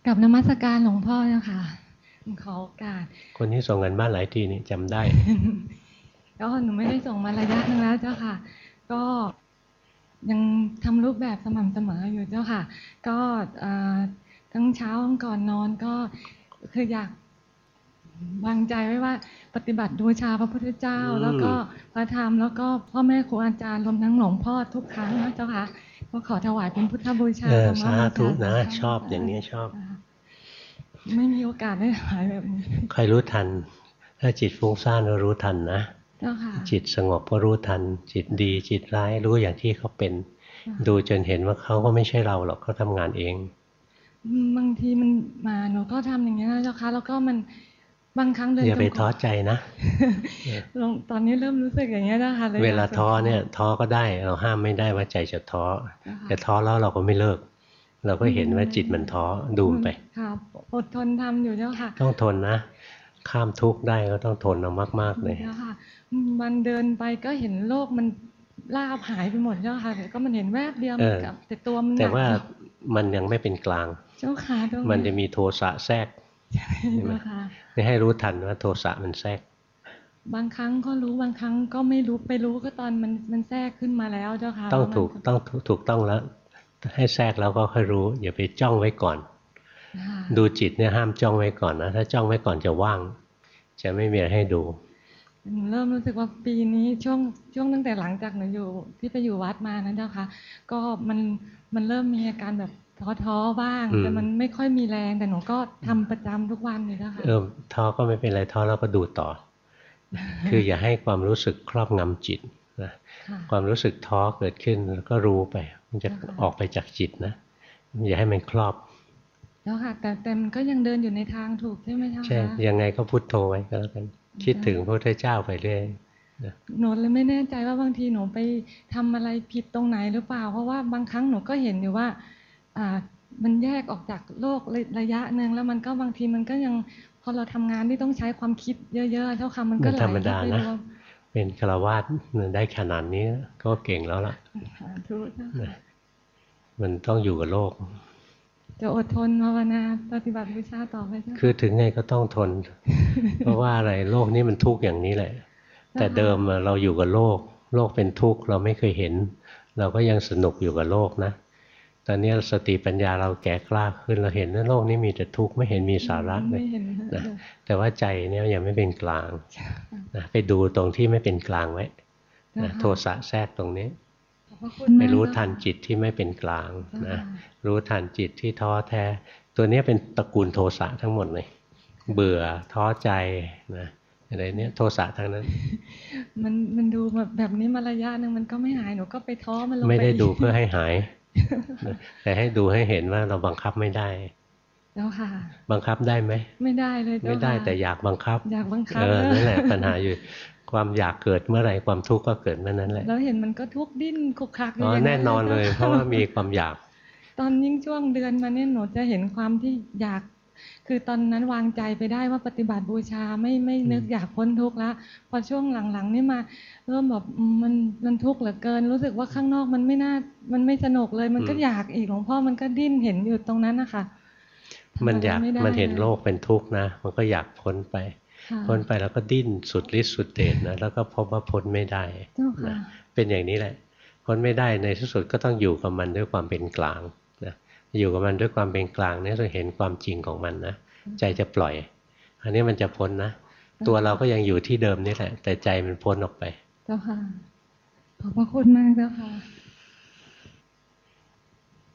กับนมัสการหลวงพ่อเนะคะขอโอกาส คนที่ส่งกันบ้านหลายทีนี่จำได้ก็หนูไม่ได้ส่งมาระยะหนึงแล้วเจ้าค่ะ ก็ ยังทำรูปแบบสม่ำเสมออยู่เจ้าค่ะ ก็เอ่อทั้งเช้าทั้งก่อนนอนก็คืออยากวางใจไว้ว่าปฏิบัติบูชาพระพุทธเจ้าอืมแล้วก็พระธรรมแล้วก็พ่อแม่ครูอาจารย์รวมทั้งหลวงพ่อทุกครั้งนะเจ้าค่ะก็ขอถวายเป็นพุทธบูชาเออธรรมสาบูธุชานะสาธุชอบอย่างนี้ชอบ ไม่มีโอกาสได้ถวายแบบนี้ใครรู้ทัน ถ้าจิตฟุ้งซ่านก็รู้ทันนะเจ้าค่ะจิตสงบก็รู้ทัน จิตดีจิตร้ายรู้อย่างที่เขาเป็น ดูจนเห็นว่าเขาก็ไม่ใช่เราหรอกเขาทำงานเอง บางทีมันมาหนูก็ทำอย่างนี้ยนะเจ้าค่ะแล้วก็มันบางครั้งเดินอย่าไปจงกรมท้อใจนะลงตอนนี้เริ่มรู้สึกอย่างนี้ยนะคะยเวลาอยกจะท้อเนี่ยท้อก็ได้ เราห้ามไม่ได้ว่าใจจะท้อเจ้าค่ะแต่ท้อแล้วเราก็ไม่เลิก เราก็เห็นว่าจิตมันท้อดูมันไปค่ะอดทนทำอยู่เจ้าค่ะ ต้องทนนะ ข้ามทุกข์ได้ก็ต้องทนเอามาก ๆ เลยเจ้าค่ะ มันเดินไปก็เห็นโลกมันลาบหายไปหมดเจ้าค่ะแต่ก็มันเห็นแวบเดียวเออกับแต่ตัวมันหนักแต่ว่ามันยังไม่เป็นกลาง เจ้าค่ะเจ้ามันจะมีโทสะแทรกเจ้าค่ะนี่ให้รู้ทันว่าโทสะมันแทรก บางครั้งก็รู้บางครั้งก็ไม่รู้ไปรู้ก็ตอนมันมันแทรกขึ้นมาแล้วเจ้าค่ะต้องแล้วมันถูกต้องถูกต้องแล้ว ให้แทรกแล้วก็ค่อยรู้ อย่าไปจ้องไว้ก่อนค่ะดูจิตเนี่ยห้ามจ้องไว้ก่อนนะถ้าจ้องไว้ก่อนจะว่าง จะไม่มีอะไรให้ดู หนูเริ่มรู้สึกว่าปีนี้ช่วงช่วงตั้งแต่หลังจากหนูอยู่ ที่ไปอยู่วัดมานั้นเจ้าค่ะ ก็มันมันเริ่มมีอาการแบบท้อๆบ้างอืมแต่มันไม่ค่อยมีแรงแต่หนูก็ทำประจำทุกวันเลยเจ้าค่ะเออท้อก็ไม่เป็นไรท้อแล้วก็ดูต่อ คืออย่าให้ความรู้สึกครอบงำจิตนะค่ะความรู้สึกท้อเกิดขึ้นแล้วก็รู้ไป มันจะค่ะออกไปจากจิตนะอย่าให้มันครอบแล้วค่ะแต่แต่มันก็ยังเดินอยู่ในทางถูกใช่ไหมเจ้าใช่คะยังไงก็พุทโธไว้ก็แล้วกัน คิดถึงพระพุทธเจ้าไปเรื่อยหนูเลยไม่แน่ใจว่าบางทีหนูไปทำอะไรผิดตรงไหนหรือเปล่า เพราะว่าบางครั้งหนูก็เห็นอยู่ว่า อ่ามันแยกออกจากโลกระระยะหนึ่งแล้วมันก็บางทีมันก็ยังพอเราทำงานที่ต้องใช้ความคิดเยอะๆเท่าค่ะมันก็มันไหลธรรมดาเข้าไปนะรวมเป็นฆราวาสได้ขนาดนี้ก็เก่งแล้วล่ะสาธุเจ้าค่ะมันต้องอยู่กับโลก จะอดทนภาวนาปฏิบัติบูชาต่อไปเจ้าคือถึงไงก็ต้องทน เพราะว่าอะไรโลกนี้มันทุกข์อย่างนี้แหละ แต่เดิมอะเราอยู่กับโลก โลกเป็นทุกข์เราไม่เคยเห็น เราก็ยังสนุกอยู่กับโลกนะ ตอนนี้สติปัญญาเราแก่กล้าขึ้นเราเห็นว่าโลกนี้มีแต่ทุกข์ไม่เห็นมีสาระเลไม่ยเห็นนะแต่ว่าใจเนี่ยยังไม่เป็นกลางนะไปดูตรงที่ไม่เป็นกลางไว้นะโทสะแทรกตรงนี้ขอบพระคุณ ไปมากรู้เจ้าทันค่ะจิตที่ไม่เป็นกลางเจ้านะค่ะรู้ทันจิตที่ท้อแท้ ตัวเนี้ยเป็นตระกูลโทสะทั้งหมดเลย เบื่อท้อใจนะอะไรเนี้ยโทสะทั้งนั้น มันมันดูแบบแบบนี้มาระยะหนึ่งมันก็ไม่หายหนูก็ไปท้อมันลงปไม่ได้ดูกเพื่อให้หายนะแต่ให้ดูให้เห็นว่าเราบังคับไม่ได้เจ้าค่ะ บังคับได้ไหมไม่ได้เลยเจ้าไม่ได้ค่ะแต่อยากบังคับ อยากบังคับเออนั่นแหละปัญหาอยู่ ความอยากเกิดเมื่อไหร่ความทุกข์ก็เกิดเมื่อนั้นแหละแล้วเห็นมันก็ทุกข์ดิ้นคุกคักอยู่อ๋ออย่างแน่นอนเลย เพราะว่ามีความอยาก ตอนยิ่งช่วงเดือนมาเนี่ยหนูจะเห็นความที่อยาก คือตอนนั้นวางใจไปได้ว่าปฏิบัติบูชาไม่ไม่นึกอยากพ้นทุกข์แล้วพอช่วงหลังๆนี่มาเริ่มแบบอืมมันมันทุกข์เหลือเกิน รู้สึกว่าข้างนอกมันไม่น่ามันไม่สนุกเลย มันก็อืมอยากอีกหลวงพ่อมันก็ดิ้นเห็นอยู่ตรงนั้นนะคะทำมันอยากะไรไได้มันเห็นโลกเป็นทุกข์นะ มันก็อยากพ้นไปค่ะ พ้นไปแล้วก็ดิ้นสุดฤทธิ์สุดเดชนะแล้วก็พบว่าพ้นไม่ได้เจ้าค่ะนะเป็นอย่างนี้แหละพ้นไม่ได้ในที่สุดก็ต้องอยู่กับมันด้วยความเป็นกลางนะอยู่กับมันด้วยความเป็นกลางเนี่ยจะเห็นความจริงของมันนะใจจะปล่อย อันนี้มันจะพ้นนะ ตัวเราก็ยังอยู่ที่เดิมนี่แหละ แต่ใจมันพ้นออกไปเจ้าค่ะขอบพระคุณมากเจ้าค่ะ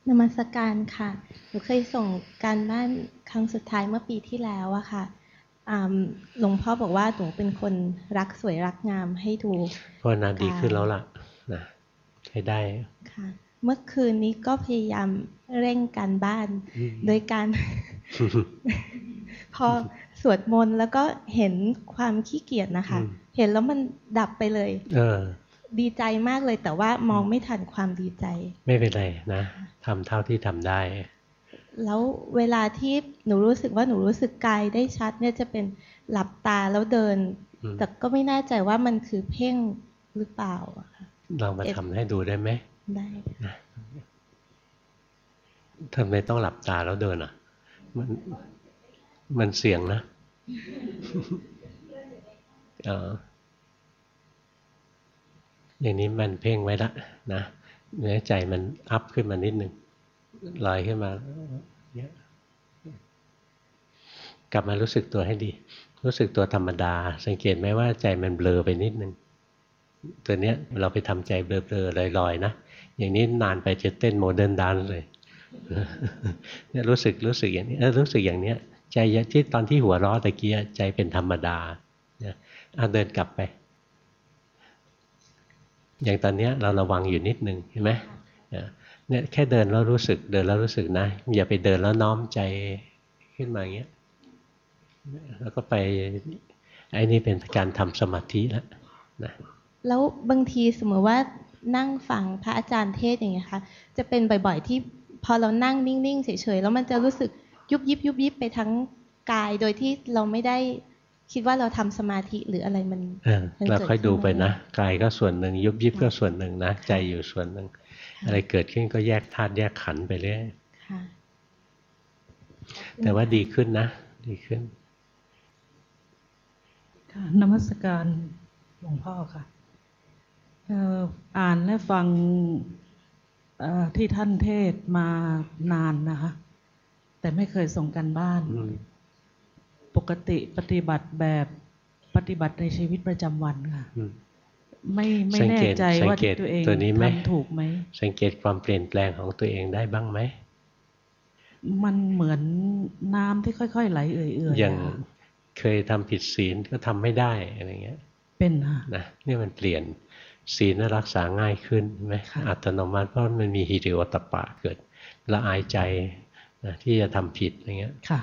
นมัสการค่ะ หนูเคยส่งการบ้านครั้งสุดท้ายเมื่อปีที่แล้วอะค่ะอ่า หลวงพ่อบอกว่าหนูเป็นคนรักสวยรักงามให้ดูเพราะนาดีขึ้นแล้วล่ะนะให้ได้ค่ะ เมื่อคืนนี้ก็พยายามเร่งการบ้านอืมโดยการ พอสวดมนต์แล้วก็เห็นความขี้เกียจนะคะอืมเห็นแล้วมันดับไปเลย เออ ดีใจมากเลยแต่ว่ามองไม่ทันความดีใจ ไม่เป็นไรนะทำเท่าที่ทำได้ แล้วเวลาที่หนูรู้สึกว่าหนูรู้สึกกายได้ชัด เนี่ยจะเป็นหลับตาแล้วเดินอืมแต่ก็ไม่แน่ใจว่ามันคือเพ่งหรือเปล่าอะค่ะเรามาทำให้ดูได้ไหมได้ทำไมต้องหลับตาแล้วเดินอะ มันมันเสี่ยงนะเอออย่างนี้มันเพ่งไว้ละนะเนื้อใจมันอัพขึ้นมานิดหนึ่ง ลอยขึ้นมาเนี่ยกลับมารู้สึกตัวให้ดี รู้สึกตัวธรรมดา สังเกตไหมว่าใจมันเบลอไปนิดหนึ่งตัวเนี้ยเราไปทำใจเบลอๆลอยๆนะอย่างนี้นานไปจะเต้น modern dance เลยเนี่ยรู้สึกรู้สึกอย่างนี้รู้สึกอย่างเนี้ยใจที่ตอนที่หัวเราะตะกี้ใจเป็นธรรมดาเนี่ยเอาเดินกลับไป อย่างตอนเนี้ยเราระวังอยู่นิดนึงเห็นไหม เนี่ยแค่เดินแล้วรู้สึกเดินแล้วรู้สึกนะ อย่าไปเดินแล้วน้อมใจขึ้นมาอย่างเงี้ยแล้วก็ไปไอ้นี่เป็นการทำสมาธิแล้วนะแล้วบางทีสมมติว่านั่งฟังพระอาจารย์เทศน์อย่างเงี้ยค่ะจะเป็นบ่อยๆที่พอเรานั่งนิ่งๆเฉยๆแล้วมันจะรู้สึกยุบยิบยุบยิบไปทั้งกายโดยที่เราไม่ได้คิดว่าเราทำสมาธิหรืออะไรมันเออมันเราเกิดค่อยดูขึ้นไปมานะกายก็ส่วนหนึ่งยุบยิบก็ส่วนหนึ่งนะใจอยู่ส่วนหนึ่ง อะไรเกิดขึ้นก็แยกธาตุแยกขันธ์ไปเรื่อยค่ะแต่ว่าดีขึ้นนะ ดีขึ้นค่ะนมัสการหลวงพ่อค่ะเอ่ออ่านและฟังเอ่อที่ท่านเทศน์มานานนะคะ แต่ไม่เคยส่งกันบ้านอืมปกติปฏิบัติแบบปฏิบัติในชีวิตประจำวันค่ะอืม ไม่ไม่สังแน่เกตใจสังว่าเกตตัวเองตัวนี้ไหมทำถูกไหมสังเกตความเปลี่ยนแปลงของตัวเองได้บ้างไหมมันเหมือนน้ำที่ค่อยๆไหลเอื่อยๆอย่างอะค่ะเคยทำผิดศีลก็ทำไม่ได้อะไรเงี้ย เป็นค่ะนะนี่มันเปลี่ยนศีลน่ะรักษาง่ายขึ้นใช่ไหมค่ะอัตโนมัติเพราะมันมีฮิริโอตปปะเกิดละอายใจนะที่จะทำผิดอะไรเงี้ยค่ะ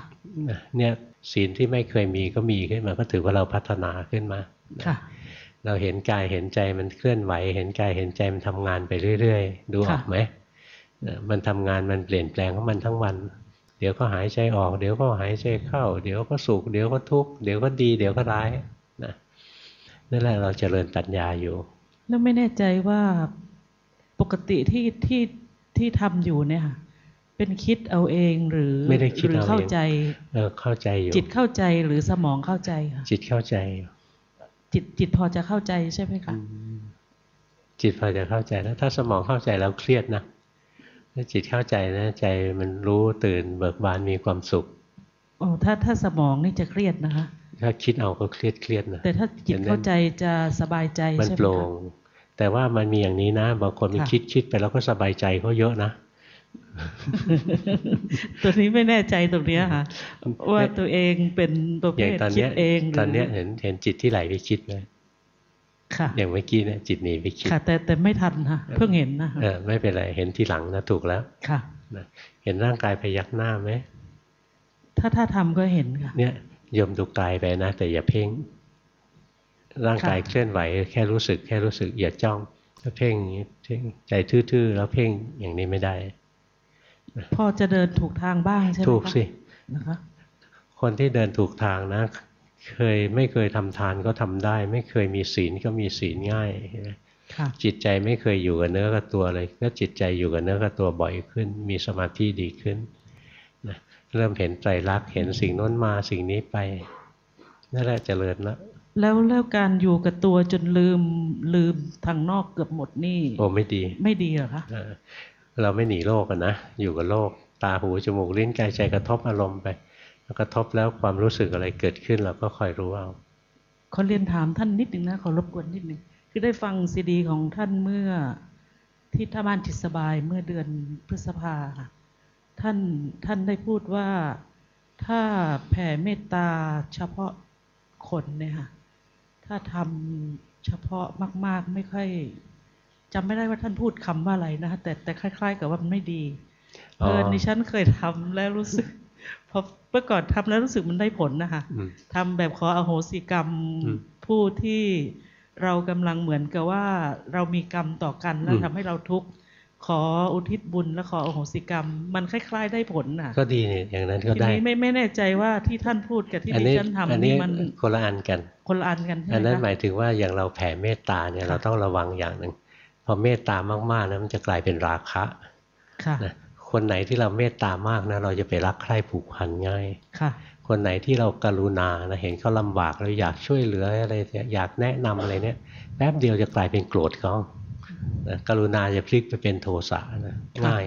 นะเนี่ยศีลที่ไม่เคยมีก็มีขึ้นมาก็ถือว่าเราพัฒนาขึ้นมาค่ะ เราเห็นกายเห็นใจมันเคลื่อนไหว เห็นกายเห็นใจมันทำงานไปเรื่อยๆ ดูออกไหมเออมันทำงานมันเปลี่ยนแปลงของมันทั้งวัน เดี๋ยวก็หายใจออก เดี๋ยวก็หายใจเข้า เดี๋ยวก็สุข เดี๋ยวก็ทุกข์ เดี๋ยวก็ดี เดี๋ยวก็ร้ายนะนั่นแหละเราเจริญปัญญาอยู่ แล้วไม่แน่ใจว่าปกติที่ที่ที่ทำอยู่เนี่ยค่ะเป็นคิดเอาเองหรือไม่ได้คิดหรือเอาเองเข้าใจเออเข้าใจอยู่จิตเข้าใจหรือสมองเข้าใจค่ะจิตเข้าใจอยู่ จิตจิตพอจะเข้าใจใช่ไหมคะจิตพอจะเข้าใจแล้วถ้าสมองเข้าใจแล้วเครียดนะถ้าจิตเข้าใจนะใจมันรู้ตื่นเบิกบานมีความสุขโอ้ถ้าถ้าสมองนี่จะเครียดนะคะ ถ้าคิดเอาก็เครียดเครียดนะแต่ถ้าจิตเข้าใจจะสบายใจมันใช่ไหมโปร่งคะแต่ว่ามันมีอย่างนี้นะบางคนมันค่ะคิดคิดไปแล้วก็สบายใจก็เยอะนะ ตัวนี้ไม่แน่ใจตรงเนี้ยค่ะ ว่าตัวเองเป็นประอเภย่างทตอนคิเนี้ดยเองหรือตอนเนี้ยเห็นเห็นจิตที่ไหลไปคิดไหมค่ะอย่างเมื่อกี้เนี่ยจิตหนีไปคิดค่ะแต่แต่ไม่ทันค่ะเพิ่งเห็นนะคะเออไม่เป็นไรเห็นทีหลังนะถูกแล้วค่ะนะเห็นร่างกายพยักหน้าไหมถ้าถ้าทำก็เห็นค่ะเนี่ยโยมดูกายไปนะ แต่อย่าเพ่งร่างกายค่ะเคลื่อนไหว แค่รู้สึก แค่รู้สึกอย่าจ้องถ้าเพ่งอย่างนี้เพ่งใจทื่อๆแล้วเพ่งอย่างนี้ไม่ได้ พอจะเดินถูกทางบ้างใช่ไหมคะถูกสินะคะคนที่เดินถูกทางนะ เคยไม่เคยทำทานก็ทำได้ ไม่เคยมีศีลก็มีศีลง่ายเห็นไหมค่ะจิตใจไม่เคยอยู่กับเนื้อกับตัวเลยก็จิตใจอยู่กับเนื้อกับตัวบ่อยขึ้น มีสมาธิดีขึ้นนะเริ่มเห็นไตรลักษณ์เห็นสิ่งโน้นมาสิ่งนี้ไปนั่นแหละเจริญแล้วแล้วแล้วการอยู่กับตัวจนลืมลืมทางนอกเกือบหมดนี่โอ้ไม่ดี ไม่ดีเหรอคะ เราไม่หนีโลกกันนะ อยู่กับโลก ตาหูจมูกลิ้นกายใจกระทบอารมณ์ไปกระทบแล้วความรู้สึกอะไรเกิดขึ้นเราก็คอยรู้เอาขอเรียนถามท่านนิดหนึ่งนะขอรบกวนนิดหนึ่งคือได้ฟังซีดีของท่านเมื่อที่ท่าบ้านจิตสบายเมื่อเดือนพฤษภาค่ะท่านท่านได้พูดว่าถ้าแผ่เมตตาเฉพาะคนเนี่ยค่ะถ้าทำเฉพาะมาก ๆ ไม่ค่อย จำไม่ได้ว่าท่านพูดคำว่าอะไรนะคะแต่แต่คล้าย ๆ กับว่ามันไม่ดีอ๋อเออดิฉันเคยทำแล้วรู้สึกพอเมื่อก่อนทำแล้วรู้สึกมันได้ผลนะคะอืมทำแบบขออโหสิกรรมอืมผู้ที่เรากำลังเหมือนกับว่าเรามีกรรมต่อกันแล้วอืมทำให้เราทุกข์ขออุทิศบุญและขออโหสิกรรม มันคล้าย ๆ ได้ผลน่ะ ก็ดีนี่อย่างนั้นก็ทีได้นี้ไม่ไม่แน่ใจว่าที่ท่านพูดกับที่อันดินี้ฉันอันทำนี้นี่มันคนละอันกัน คนละอันกันใช่ไหมอันนั้นหคะมายถึงว่าอย่างเราแผ่เมตตาเนี่ยค่ะเราต้องระวังอย่างหนึ่ง พอเมตตามากๆนะมันจะกลายเป็นราคะค่ะนะคนไหนที่เราเมตตามากนะเราจะไปรักใคร่ผูกพันง่ายค่ะ คนไหนที่เรากรุณานะเห็นเขาลำบากเราอยากช่วยเหลืออะไรเนี่ยอยากแนะนำอะไรเนี่ยแป๊บเดียวจะกลายเป็นโกรธเขานะกรุณาจะพลิกไปเป็นโทสะนะค่ะง่าย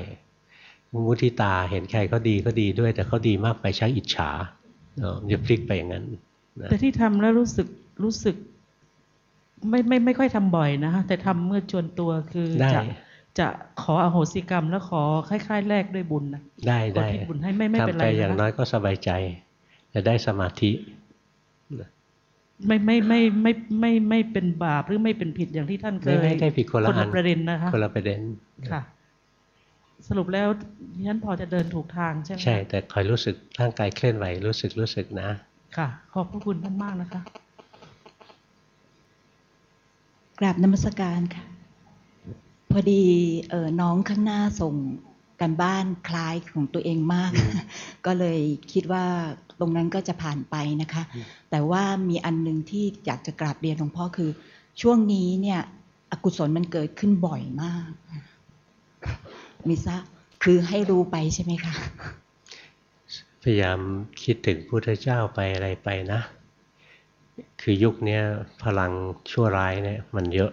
มุทิตาเห็นใครเขาดีก็ดีด้วย แต่เขาดีมากไปชักอิจฉาเออมันจะพลิกไปอย่างนั้นนะแต่ที่ทำแล้วรู้สึกรู้สึก ไม่ไม่ไม่ค่อยทำบ่อยนะคะแต่ทำเมื่อจวนตัวคือได้จะจะขออโหสิกรรมแล้วขอคล้ายๆแลกด้วยบุญนะได้อุได้ทิศบุญให้ไม่ไม่เป็นทำไรไปอย่างนะคะน้อยก็สบายใจ จะได้สมาธิไม่ไม่ไม่ไม่ไม่ไม่เป็นบาปหรือไม่เป็นผิดอย่างที่ท่านเคไม่ยไม่ได้ผิดคนละคนอัละนประเด็นนะคะคนละประเด็นค่ะ สรุปแล้วดิฉันพอจะเดินถูกทางใช่ไหมคะใช่ แต่คอยรู้สึกร่างกายเคลื่อนไหวรู้สึกรู้สึกนะ ค่ะ ขอบพระคุณท่านมากนะคะ กราบนมัสการค่ะ พอดีเออน้องข้างหน้าส่งการบ้านคล้ายของตัวเองมาก ก็เลยคิดว่าตรงนั้นก็จะผ่านไปนะคะ แต่ว่ามีอันหนึงที่อยากจะกราบเรียนหลวงพ่อคือ ช่วงนี้เนี่ย อกุศลมันเกิดขึ้นบ่อยมากมิซะคือให้รู้ไปใช่ไหมคะ พยายามคิดถึงพุทธเจ้าไปอะไรไปนะ คือยุคนี้พลังชั่วร้ายเนี่ยมันเยอะ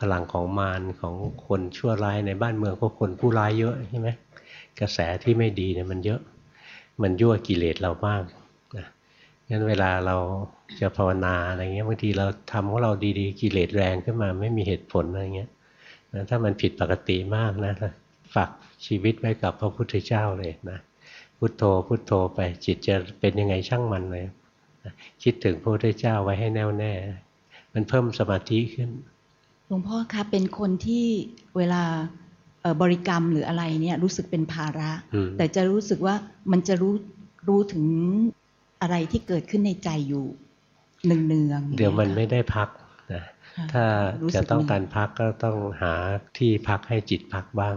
พลังของมารของคนชั่วร้ายในบ้านเมืองก็คนผู้ร้ายเยอะใช่ไหมกระแสที่ไม่ดีเนี่ยมันเยอะ มันยั่วกิเลสเรามากนะงั้นเวลาเราจะภาวนาอะไรเงี้ยบางทีเราทำของเราดีๆ กิเลสแรงขึ้นมาไม่มีเหตุผลอะไรเงี้ยนะถ้ามันผิดปกติมากนะฝากชีวิตไว้กับพระพุทธเจ้าเลยนะพุทโธพุทโธไปจิตจะเป็นยังไงช่างมันเลย คิดถึงพระพุทธเจ้าไว้ให้แน่วแน่ มันเพิ่มสมาธิขึ้น หลวงพ่อคะเป็นคนที่เวลาเอ่อบริกรรมหรืออะไรเนี่ยรู้สึกเป็นภาระอืมแต่จะรู้สึกว่ามันจะรู้รู้ถึงอะไรที่เกิดขึ้นในใจอยู่เนืองๆเดี๋ยวมันางไม่งี้ได้พักนะค่ะถ้ารู้สึกจะต้องเหนื่อยการพักก็ต้องหาที่พักให้จิตพักบ้าง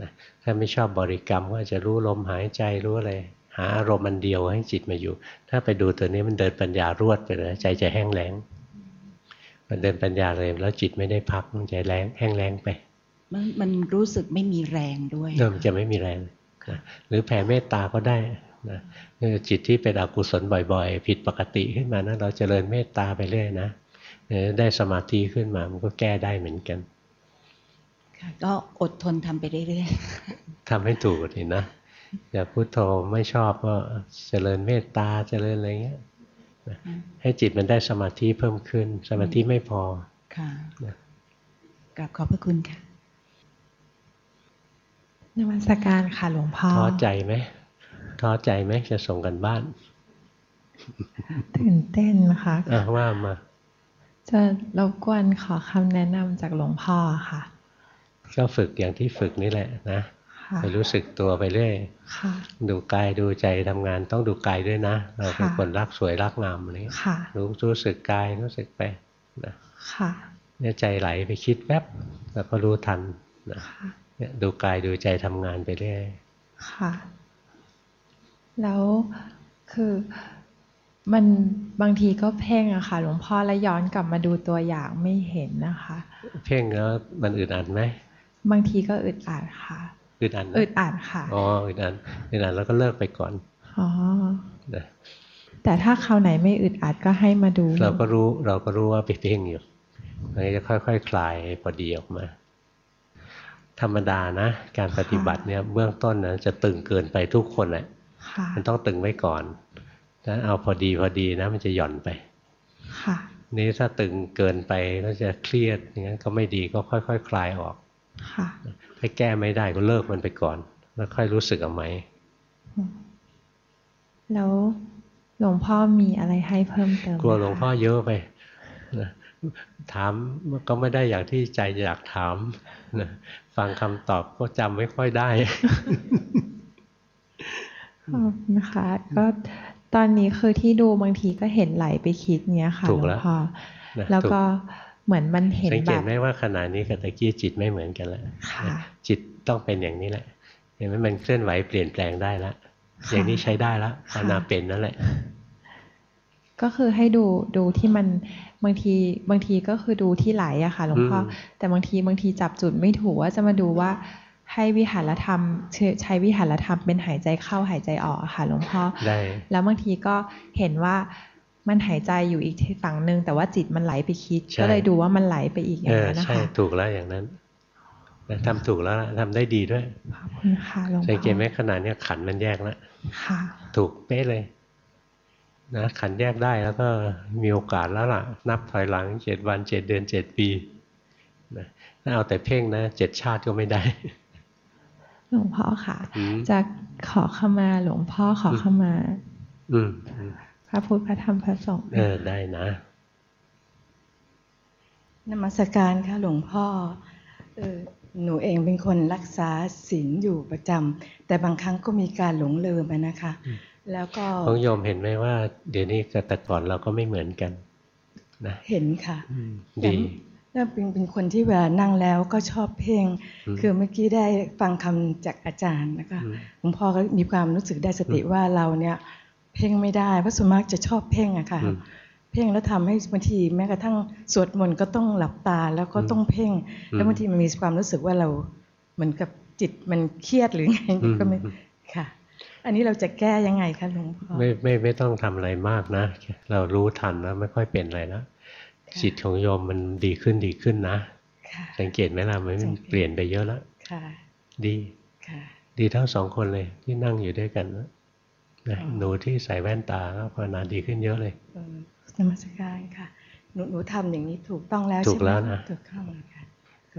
นะถ้าไม่ชอบบริกรรมก็อาจจะรู้ลมหายใจรู้อะไร หาอารมณ์มันเดียวให้จิตมาอยู่ ถ้าไปดูตัวนี้มันเดินปัญญารวดไปเลยใจจะแห้งแล้งมันเดินปัญญาเลยแล้วจิตไม่ได้พักมันใจแรงแห้งแล้งไป มันมันรู้สึกไม่มีแรงด้วยเริ่มนจะไม่มีแรงนะหรือแผ่เมตตาก็ได้นะคือจิตที่เป็นอกุศลบ่อย ๆ ผิดปกติขึ้นมานะเราเจริญเมตตาไปเรื่อยนะเออได้สมาธิขึ้นมามันก็แก้ได้เหมือนกันค่ะก็อดทนทำไปเรื่อยทำให้ถูกนี่นะ อย่าพุโทโธไม่ชอบก็เจริญเมตตาเจริญอะไรเงี้ยนะให้จิตมันได้สมาธิเพิ่มขึ้น สมาธิไม่พอๆค่ะนะกราบขอบพระคุณค่ะนมัสการค่ะหลวงพ่อท้อใจไหมท้อใจไหมจะส่งกันบ้าน ตื่นเต้นนะคะอะว่ามา จะรบกวนขอคำแนะนำจากหลวงพ่อค่ะ ก็ฝึกอย่างที่ฝึกนี่แหละนะค่ะ ไปรู้สึกตัวไปเรื่อยค่ะดูกายดูใจทำงานต้องดูกายด้วยนะ เราเป็นค่ะคนรักสวยรักงามอะไรเงี้ยค่ะรู้รู้สึกกายรู้สึกไปนะค่ะเนี่ยใจไหลไปคิดแวบแล้วก็รู้ทันนะค่ะเนี่ยดูกายดูใจทำงานไปเรื่อยค่ะ แล้วคือมันบางทีก็เพ่งอะค่ะ หลวงพ่อแล้วย้อนกลับมาดูตัวอย่างไม่เห็นนะคะ เพ่งแล้วมันอึดอัดไหมบางทีก็อึดอัดค่ะ อึดอัดไหมอึดอัดค่ะอ๋ออึดอัดอึดอัดแล้วก็เลิกไปก่อนอ๋อนะแต่ถ้าคราวไหนไม่อึดอัดก็ให้มาดู เราก็รู้เราก็รู้ว่าไปเพ่งอยู่มันก็จะค่อยๆคคลายพอดีออกมา ธรรมดานะ การปฏิบัติเนี่ยเบื้องต้นนะจะตึงเกินไปทุกคนแหละค่ะมันต้องตึงไว้ก่อนถ้าเอาพอดีพอดีนะ มันจะหย่อนไป ค่ะ นี้ถ้าตึงเกินไปก็จะเครียดอย่างนั้นก็ไม่ดีก็ค่อยๆคคลายออกค่ะ ถ้าแก้ไม่ได้ก็เลิกมันไปก่อน แล้วค่อยรู้สึกเอาไหม แล้วหลวงพ่อมีอะไรให้เพิ่มเติม กลัวหลวงไมคะพ่อเยอะไปนะถามก็ไม่ได้อย่างที่ใจอยากถามนะฟังคำตอบก็จำไม่ค่อยได้ขอบคุณค่ะก็ตอนนี้คือที่ดูบางทีก็เห็นไหลไปคิดเนี้ยค่ะถูหกลวแล้งวพ่อนะแล้วก็ถู เหมือนมันเห็นสังเกแบตบไหมว่าขณะนี้กับตะกี้จิตไม่เหมือนกันแล้วค่ะนะจิตต้องเป็นอย่างนี้แหละเห็นไหมมันเคลื่อนไหวเปลี่ยนแปลงได้แล้วค่ะอย่างนี้ใช้ได้แล้วค่ะภาวนาเป็นนั่นแหละก็คือให้ดูดูที่มันบางทีบางทีก็คือดูที่ไหลอะค่ะหลวงพ่ออมแต่บางทีบางทีจับจุดไม่ถูกว่าจะมาดูว่าให้วิหารธรรมใช้ใช้วิหารธรรมเป็นหายใจเข้าหายใจออกอะค่ะหลวงพ่อได้แล้วบางทีก็เห็นว่า มันหายใจอยู่อีกฝั่งหนึ่งแต่ว่าจิตมันไหลไปคิดใช่ก็เลยดูว่ามันไหลไปอีกอเอย่างอนั้นนะใช่คะถูกแล้วอย่างนั้นนะทำถูกแล้วล่ะทำได้ดีด้วยขอบคุณค่ะหลวงพ่อสังเกตไหมขนาดนี้ขันธ์มันแยกแล้วค่ะ ถูกเป๊ะเลย นะขันธ์แยกได้แล้วก็มีโอกาสแล้วล่ะ นับถอยหลังเจ็ดวันเจ็ดเดือนเจ็ดปีนะถ้าเอาแต่เพ่งนะเจ็ดชาติก็ไม่ได้ หลวงพ่อค่ะอืมจะขอขมาหลวงพ่อขอขมา อืมอืมพ ระพุทธพระธรรมพระสงฆ์เออได้นะนมัสการค่ะหลวงพ่อเออหนูเองเป็นคนรักษาศีลอยู่ประจำแต่บางครั้งก็มีการหลงลืมไปนะคะ แล้วก็ของโยมเห็นไหมว่า เดี๋ยวนี้กับแต่ก่อนเราก็ไม่เหมือนกันนะเห็นค่ะอืมแต่ดีแล้วเป็นเป็นคนที่เวลานั่งแล้วก็ชอบเพ่งอืมคือเมื่อกี้ได้ฟังคำจากอาจารย์นะคะอืมหลวงพ่อก็มีความรู้สึกได้สติว่าเราเนี่ย เพ่งไม่ได้เพราะส่วนมากจะชอบเพ่งอะค่ะอืมเพ่งแล้วทำให้บางทีแม้กระทั่งสวดมนต์ก็ต้องหลับตาแล้วก็ต้องเพ่งอืมแล้วบางทีมันมีความรู้สึกว่าเราเหมือนกับจิตมันเครียดหรือไงอืมก็ไม่ค่ะ อันนี้เราจะแก้ยังไงคะหลวงพ่อไม่ไม่ไม่ต้องทำอะไรมากนะ เรารู้ทันแล้วไม่ค่อยเป็นอะไรแล้วค่ะจิตของโยมมันดีขึ้นดีขึ้นนะค่ะสังเกตไหมล่ะมันสังเกตเปลี่ยนไปเยอะแล้วค่ะดีค่ะดีทั้งสองคนเลยที่นั่งอยู่ด้วยกันนะ นะอ๋อหนูที่ใส่แว่นตาก็ภาวนาดีขึ้นเยอะเลยเออนมัสการค่ะ หนูหนูทำอย่างนี้ถูกต้องแล้วถูกใช่ไหมแล้วนะถูกต้องแล้วค่ะ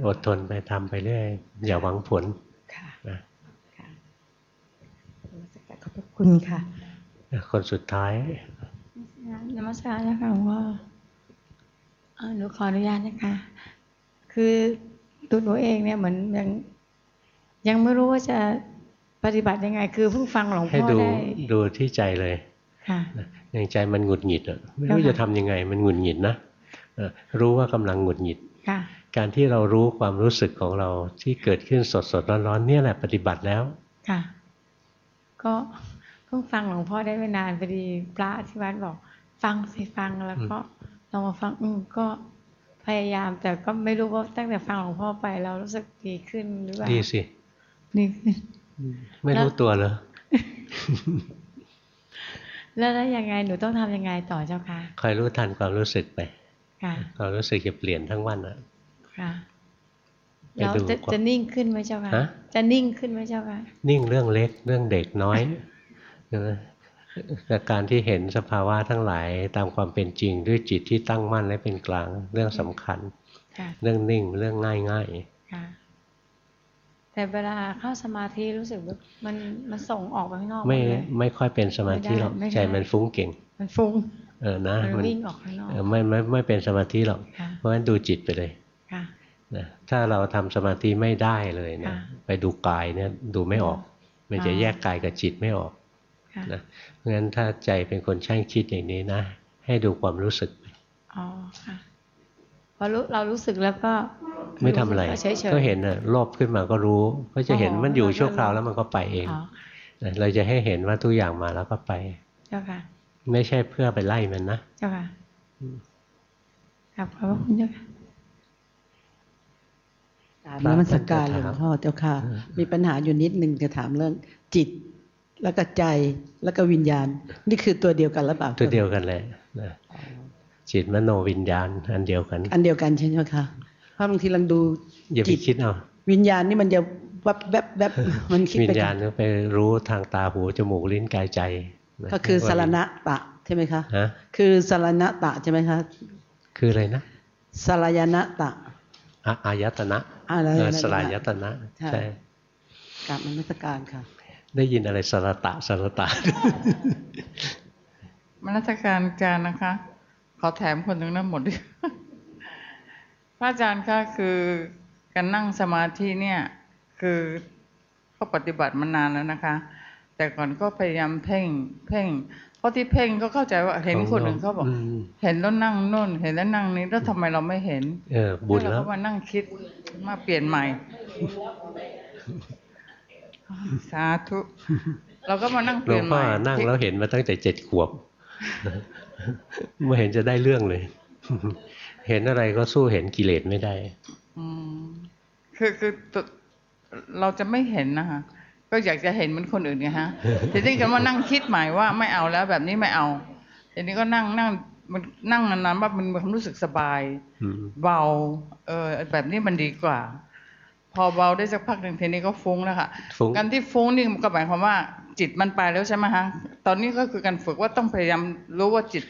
อดทนไปทำไปเรื่อยอย่าหวังผลค่ะนะค่ะนมัสการขอบพระคุณค่ะ คนสุดท้ายนมัสการนะคะหลวงพ่อเอ่อหนูขออนุญาตนะคะ คือตัวหนูเองเนี่ยเหมือนยังยังไม่รู้ว่าจะ ปฏิบัติยังไง คือเพิ่งฟังหลวงให้พ่อดูได้ดูที่ใจเลยค่ะนะอย่างใจมันหงุดหงิดอะไม่รู้เจ้าค่ะจะทำยังไงมันหงุดหงิดนะเออรู้ว่ากำลังหงุดหงิดค่ะการที่เรารู้ความรู้สึกของเราที่เกิดขึ้นสดสดๆร้อนๆเนี่ยแหละปฏิบัติแล้วค่ะ ก็เพิ่งฟังหลวงพ่อได้ไม่นานพอดีพระที่วัดบอก ฟังสิฟังแล้วก็ลองมาฟังอืมก็พยายาม แต่ก็ไม่รู้ว่าตั้งแต่ฟังหลวงพ่อไปเรารู้สึกดีขึ้นหรือเปล่าดีสิดีขึ้น ไม่รู้ตัวเหรอแล้วแล้วยังไงหนูต้องทำยังไงต่อเจ้าคะคอยรู้ทันความรู้สึกไปค่ะความรู้สึกจะเปลี่ยนทั้งวันอะค่ะไปแล้วดูจะความจะนิ่งขึ้นไหมเจ้าคะฮะจะนิ่งขึ้นไหมเจ้าคะนิ่งเรื่องเล็กเรื่องเด็กน้อยใช่ไหมแต่การที่เห็นสภาวะทั้งหลายตามความเป็นจริงด้วยจิตที่ตั้งมั่นและเป็นกลางเรื่องสำคัญค่ะเรื่องนิ่งเรื่องง่ายง่ายค่ะ แต่เวลาเข้าสมาธิรู้สึกว่ามันมันส่งออกไปข้างนอกๆไม่หดเลยไม่ค่อยเป็นสมาธิหรอกไม่ได้ใจมันฟุ้งเก่ง มันฟุ้งเออนะมันวิ่งออกข้างนอกเออไม่ไม่ไม่เป็นสมาธิหรอกค่ะเพราะฉะนั้นดูจิตไปเลยค่ะนะถ้าเราทำสมาธิไม่ได้เลยเนะค่ะไปดูกายเนี่ยดูไม่ออก มันจะอ๋อแยกกายกับจิตไม่ออกค่ะนะเพราะฉะนั้นถ้าใจเป็นคนช่างคิดอย่างนี้นะ ให้ดูความรู้สึกอ๋อค่ะพอรู้เรารู้สึกแล้วก็ ไม่ทำอะไรเฉยๆก็เห็นน่ะโลภขึ้นมาก็รู้ ก็จะเห็นอ๋อมันอยู่แล้วก็ชั่วคราวแล้วมันก็ไปเองอ๋อนะเราจะให้เห็นว่าทุกอย่างมาแล้วก็ไปเจ้าค่ะ ไม่ใช่เพื่อไปไล่มันนะเจ้าค่ะครับขอบพระคุณเจ้าค่ะถามนมัสการหลวงพ่อเจ้าค่ะ มีปัญหาอยู่นิดหนึ่งจะถามเรื่องจิต แล้วก็ใจแล้วก็วิญญาณ นี่คือตัวเดียวกันหรือเปล่าตัวเดียวกันเลยนะจิตมโนวิญญาณ อันเดียวกัน อันเดียวกันใช่ไหมคะเพ ราะบางทีเราดูอย่าไปจิตคิดเอาวิญญาณนี่มันจะวับแวบแวบมันคิดวิไปญญาณก็ไปรู้ทางตาหูจมูกลิ้นกายใจนะก็คือสารณะตะใช่ไหมคะฮะคือสารณตะใช่ไหมคะคืออะไรนะสารยณตะอะอายตนะอะไรเออนะสลายตนะใช่ใช่กราบนมัสการค่ะ ได้ยินอะไรสรตะสรตะมนัสการอาจารย์นะคะ ขอแถมคนหนึ่งนั้นหมดดิพ ระอาจารย์คะคือการนั่งสมาธิเนี่ยคือก็ปฏิบัติมานานแล้วนะคะ แต่ก่อนก็พยายามเพ่งเพ่งเพราะที่เพ่งก็เข้าใจว่าเห็นคนหนึ่งเขาบอกอืมเห็นแล้วนั่งนู่น เห็นแล้วนั่งนี้แล้วทำไมเราไม่เห็น เออบุญเราแล้วก็มานั่งคิดมาเปลี่ยนใหม่ สาธุเราก็มานั่งเปหลวลี่ยงนใหพ่อม่นั่งแล้วเห็นมาตั้งแต่เจ็ดขวบไม่เห็นจะได้เรื่องเลย เห็นอะไรก็สู้เห็นกิเลสไม่ได้อืมคือคือตัวเราจะไม่เห็นนะคะก็อยากจะเห็นเหมือนคนอื่นไงฮะทีนี้ก็มานั่งคิดใหม่ว่าไม่เอาแล้วแบบนี้ไม่เอาทีนี้ก็นั่งนั่งมันนั่งนานๆว่ามันมีความรู้สึกสบายอืมเบา เออแบบนี้มันดีกว่า พอเบาได้สักพักหนึ่งทีนี้ก็ฟุ้งแล้วค่ะฟุ้งการที่ฟุ้งนี่มันก็หมายความว่า จิตมันไปแล้วใช่ไหมฮะตอนนี้ก็คือการฝึกว่าต้องพยายามรู้ว่าจิต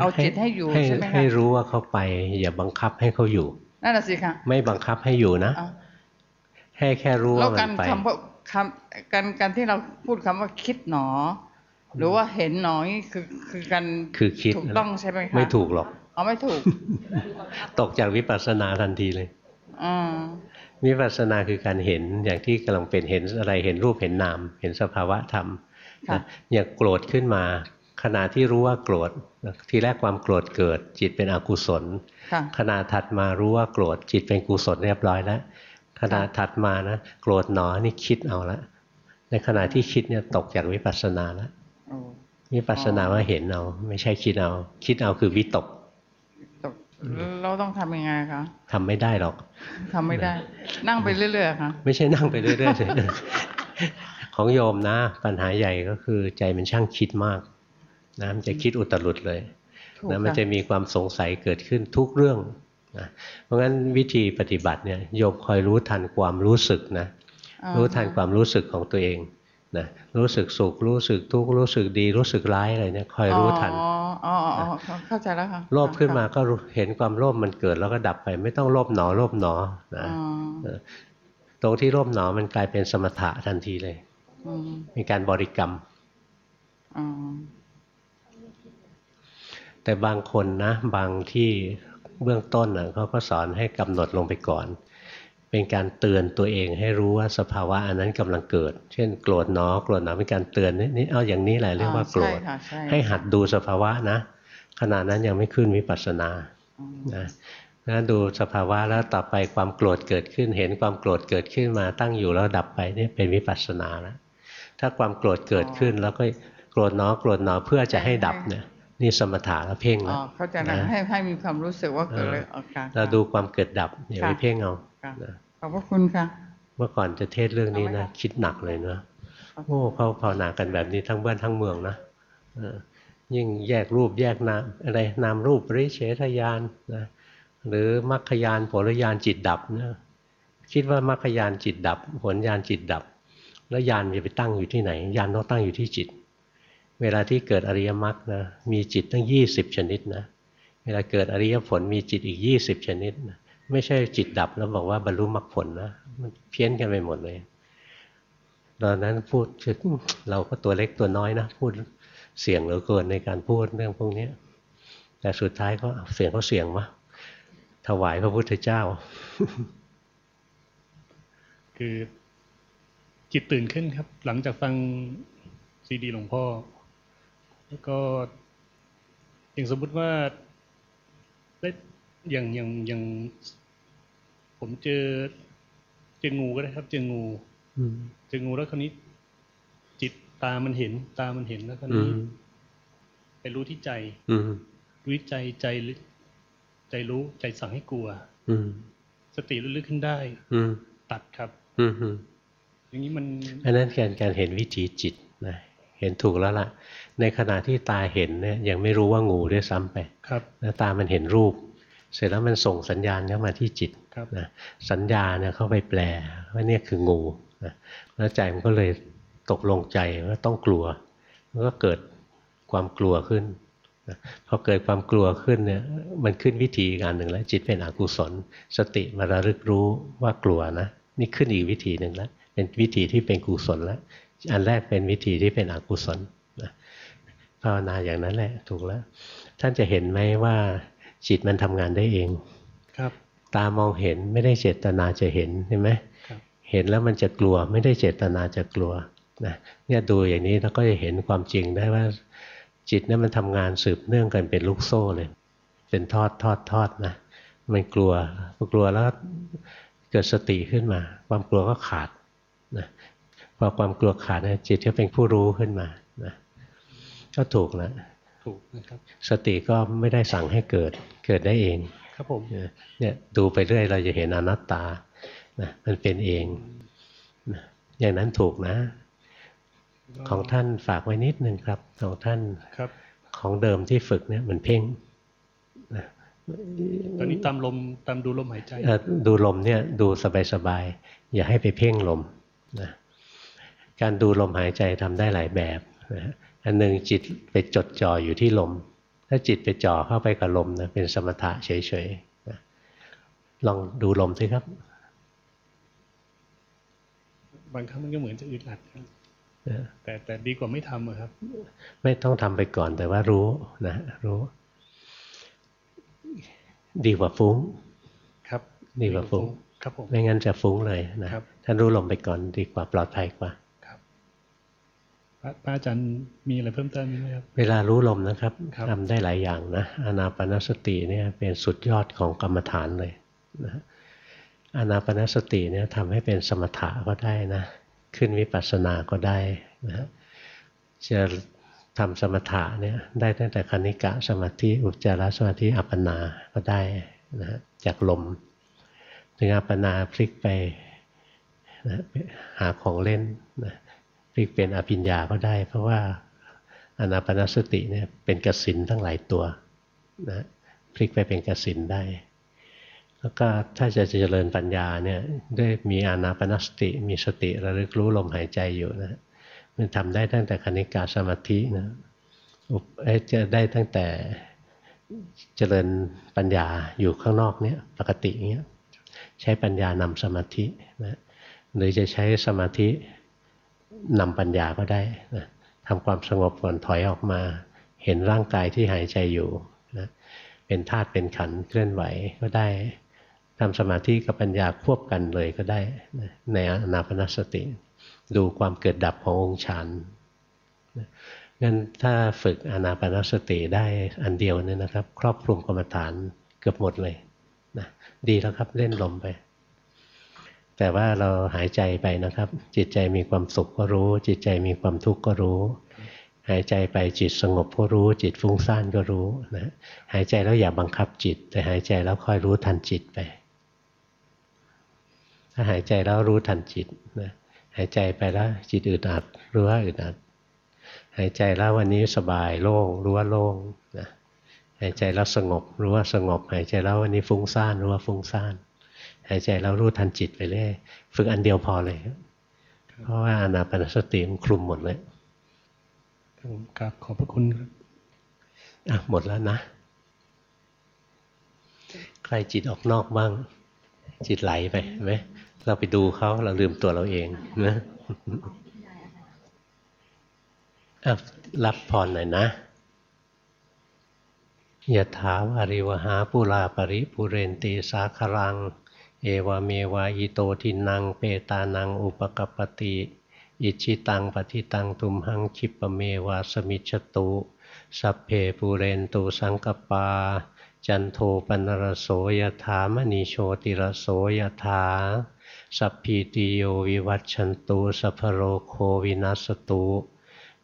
เอาจิตให้อยู่ใช่ไหมให้คะรู้ว่าเขาไปอย่าบังคับให้เขาอยู่นั่นแหละสิค่ะไม่บังคับให้อยู่นะอะให้แค่รู้แล้วว่ามัการนไปคำว่าคำการการที่เราพูดคำว่าคิดหนอ หรือว่าเห็นหนอนี่คือคือการคือคิดถูกต้องใช่ไหมคะไม่ถูกหรอกเอาไม่ถูก ตกจากวิปัสสนาทันทีเลยอ่า วิปัสสนาคือการเห็นอย่างที่กำลังเป็นเห็นอะไรเห็นรูปเห็นนาม เห็นสภาวะธรรมค่ะนะอย่างโกรธขึ้นมา ขณะที่รู้ว่าโกรธทีแรกความโกรธเกิด จิตเป็นอกุศลค่ะขณะถัดมารู้ว่าโกรธจิตเป็นกุศลเรียบร้อยแล้วขณะถัดมานะโกรธหนอนี่คิดเอาละในขณะที่คิดเนี่ยตกจากวิปัสสนาแล้วโอ้วิปัสสนาว่าเห็นเอา ไม่ใช่คิดเอา คิดเอาคือวิตกตก เราต้องทำยังไงคะทำไม่ได้หรอกทำไม่ได้ นั่งไปเรื่อยๆค่ะไม่ใช่นั่งไปเรื่อยๆเลยของโยมนะ ปัญหาใหญ่ก็คือใจมันช่างคิดมากนะมันจะคิดอุตรุดเลยถูกนะมันค่ะจะมีความสงสัยเกิดขึ้นทุกเรื่องนะเพราะงั้นวิธีปฏิบัติเนี่ยโยมคอยรู้ทันความรู้สึกนะอ่ารู้ทันความรู้สึกของตัวเอง นะรู้สึกสุขรู้สึกทุกข์รู้สึกดีรู้สึกร้ายอะไรเนี่ยคอยรู้ทันอ๋ออ๋ออ๋อเข้าใจแล้วค่ะโลภขึ้นมาก็รู้เห็นความโลภมันเกิดแล้วก็ดับไปไม่ต้องโลภหนอโลภหนอนะอ๋อเออตรงที่โลภหนอมันกลายเป็นสมถะทันทีเลยอืมมีการบริกรรมอ๋อแต่บางคนนะ บางที่เบื้องต้นน่ะเขาก็สอนให้กำหนดลงไปก่อน เป็นการเตือนตัวเองให้รู้ว่าสภาวะอันนั้นกำลังเกิด เช่น โกรธหนอโกรธหนอเป็นการเตือนนี่เอาอย่างนี้แหละเรียกว่าโกรธใช่ค่ะใช่ให้หัดดูสภาวะนะขณะนั้นยังไม่ขึ้นวิปัสสนานะนะดูสภาวะแล้วต่อไปความโกรธเกิดขึ้น เห็นความโกรธเกิดขึ้นมาตั้งอยู่แล้วดับไปนี่เป็นวิปัสสนาแล้วถ้าความโกรธเกิดขึ้นแล้วก็โกรธหนอโกรธหนอเพื่อจะให้ดับเนี่ยนี่สมถะแล้วเพ่งอ๋แล้อวเข้าใจแล้วนะให้ให้มีความรู้สึกว่าเกิดอะไรเอออาการเราดูความเกิดดับอย่าไปเพ่งเอาค่ะนะ ขอบพระคุณค่ะ เมื่อก่อนจะเทศเรื่องนี้นะ คิดหนักเลยนะโอ้เขาภาวนากันแบบนี้ทั้งบ้านทั้งเมืองนะเออยิ่งแยกรูปแยกนามอะไรนามรูปปริเฉทญาณนะหรือมรรคญาณผลญาณจิตดับนะคิดว่ามรรคญาณจิตดับ ผลญาณจิตดับ แล้วญาณจะไปตั้งอยู่ที่ไหนญาณต้องตั้งอยู่ที่จิต เวลาที่เกิดอริยมรรคนะมีจิตตั้งยี่สิบชนิดนะเวลาเกิดอริยผลมีจิตอีกยี่สิบชนิดนะ ไม่ใช่จิตดับแล้วบอกว่าบรรลุมรรคผลนะมันเพี้ยนกันไปหมดเลย ตอนนั้นพูดเราก็ตัวเล็กตัวน้อยนะ พูดเสี่ยงเหลือเกินในการพูดเรื่องพวกนี้แต่สุดท้ายก็เสียงเขาเสี่ยงวะถวายพระพุทธเจ้า คือจิตตื่นขึ้นครับ หลังจากฟังซีดีหลวงพ่อ แล้วก็อย่างสมมติว่าได้อย่างอย่างอย่าง ผมเจอ เจองูก็ได้ครับ เจองูอืมเจองูแล้วคราวนี้ จิตตามันเห็น ตามันเห็นแล้วคราวอืนี้มไปรู้ที่ใจ อืมรู้ที่ใจใจใจรู้ใจสั่งให้กลัว อืมสติระลึกขึ้นได้ อืมตัดครับ อืมอืมอย่างนี้มันอันนั้นการการเห็นวิถีจิตนะเห็นถูกแล้วล่ะ ในขณะที่ตาเห็นเนี่ยยังไม่รู้ว่างูด้วยซ้ำไป ครับแล้วตามันเห็นรูป เสร็จแล้วมันส่งสัญญาณเข้ามาที่จิตครับ นะสัญญาเนี่ยเข้าไปแปลว่าเนี่ยคืองูนะแล้วใจมันก็เลยตกลงใจว่าต้องกลัวมันก็เกิดความกลัวขึ้นพอเกิดความกลัวขึ้นเนี่ยมันขึ้นวิธีการหนึ่งแล้ว จิตเป็นอกุศล สติมาระลึกรู้ว่ากลัวนะนี่ขึ้นอีกวิธีหนึ่งแล้วเป็นวิธีที่เป็นกุศลแล้วอันแรกเป็นวิธีที่เป็นอกุศลภาวนาอย่างนั้นแหละถูกแล้ว ท่านจะเห็นไหมว่าจิตมันทำงานได้เอง ตามองเห็นไม่ได้เจตนาจะเห็นใช่ไหมเห็นแล้วมันจะกลัวไม่ได้เจตนาจะกลัวนะเนี่ยดูอย่างนี้เราก็จะเห็นความจริงได้ว่าจิตเนี่ยมันทำงานสืบเนื่องกันเป็นลูกโซ่เลย เป็นทอดทอดทอดนะมันกลัวพอกลัวแล้วเกิดสติขึ้นมา ความกลัวก็ขาดนะพอความกลัวขาดนะจิตก็เป็นผู้รู้ขึ้นมานะก็ถูกแล้วถูกนะครับสติก็ไม่ได้สั่งให้เกิดเกิดได้เอง ครับผมเนี่ยดูไปเรื่อยเราจะเห็นอนัตตานะมันเป็นเองนะอย่างนั้นถูกนะ ของท่านฝากไว้นิดนึงครับของท่านครับของเดิมที่ฝึกเนี่ยมันเพ่งนะตอนนี้ตามลมตามดูลมหายใจเอ่อดูลมเนี่ยดูสบายๆอย่าให้ไปเพ่งลมนะการดูลมหายใจทำได้หลายแบบนะอันหนึ่งจิตไปจดจ่ออยู่ที่ลม ถ้าจิตไปจ่อเข้าไปกับลมนะเป็นสมถะเฉยๆนะลองดูลมสิครับ บางครั้งมันก็เหมือนจะอึดอัดครับนะแต่แต่ดีกว่าไม่ทำอะครับ ไม่ต้องทำไปก่อนแต่ว่ารู้นะรู้ ดีกว่าฟุ้ง ครับ ดีกว่าฟุ้งครับผมไม่งั้นจะฟุ้งเลยนะครับท่านรู้ลมไปก่อนดีกว่าปลอดภัยกว่า พระพระอาจารย์มีอะไรเพิ่มเติมไหมครับ เวลารู้ลมนะครับครับทำได้หลายอย่างนะอานาปนสติเนี่ยเป็นสุดยอดของกรรมฐานเลยนะอานาปนสติเนี่ยทำให้เป็นสมถะก็ได้นะ ขึ้นวิปัสสนาก็ได้นะจะทำสมถะเนี่ยได้ตั้งแต่คณิกะสมาธิอุจจารสมาธิอัปปนาก็ได้นะจากลม ถึงอัปปนาพลิกไปนะหาของเล่นนะ พลิกเป็นอภิญญาก็ได้ เพราะว่าอนาปนสติเนี่ยเป็นกสินทั้งหลายตัวนะพลิกไปเป็นกสินได้ แล้วก็ถ้าจะเจริญปัญญาเนี่ยด้วยมีอนาปนสติมีสติระลึกรู้ลมหายใจอยู่นะมันทำได้ตั้งแต่คณิกาสมาธินะจะได้ตั้งแต่เจริญปัญญาอยู่ข้างนอกเนี่ยปกติเงี้ยใช้ปัญญานำสมาธินะหรือจะใช้สมาธิ นำปัญญาก็ได้นะทำความสงบก่อนถอยออกมา เห็นร่างกายที่หายใจอยู่นะเป็นธาตุเป็นขันธ์เคลื่อนไหวก็ได้ทำสมาธิกับปัญญาควบกันเลยก็ได้นะในอนาปนสติ ดูความเกิดดับขององค์ฌานนะงั้นถ้าฝึกอนาปนสติได้อันเดียวเนี่ยนะครับ ครอบคลุมกรรมฐานเกือบหมดเลยนะดีแล้วครับเล่นลมไป แต่ว่าเราหายใจไปนะครับ จิตใจมีความสุขก็รู้ จิตใจมีความทุกข์ก็รู้ หายใจไปจิตสงบก็รู้ จิตฟุ้งซ่านก็รู้นะหายใจแล้วอย่าบังคับจิต แต่หายใจแล้วค่อยรู้ทันจิตไป ถ้าหายใจแล้วรู้ทันจิตนะหายใจไปแล้วจิตอึดอัดรู้ว่าอึดอัดหายใจแล้ววันนี้สบายโล่งรู้ว่าโล่งนะหายใจแล้วสงบรู้ว่าสงบ หายใจแล้ววันนี้ฟุ้งซ่านรู้ว่าฟุ้งซ่าน หายใจแล้วรู้ทันจิตไปเรื่อยฝึกอันเดียวพอเลยครับเพราะว่าอานาปานสติมันคลุมหมดเลยครับผมกราบขอบพระคุณครับอะหมดแล้วนะ ใครจิตออกนอกบ้าง จิตไหลไปเห็นไหมเราไปดูเขาเราลืมตัวเราเองนะอะรับพรหน่อยนะยะถาวาริวหาปุราปริปุเรนตีสาครัง เอวเมวะอิโตทินังเปตานังอุปกปปติ อิชิตังปฏิตังตุมหังคิปะเมวะสมิจตุ สัพเพปูเรนตุสังกปา จันโทปนรโสยถามณีโชติรโสยถา สัพพีติโยวิวัตชันตุสัพพโรโควินัสตุ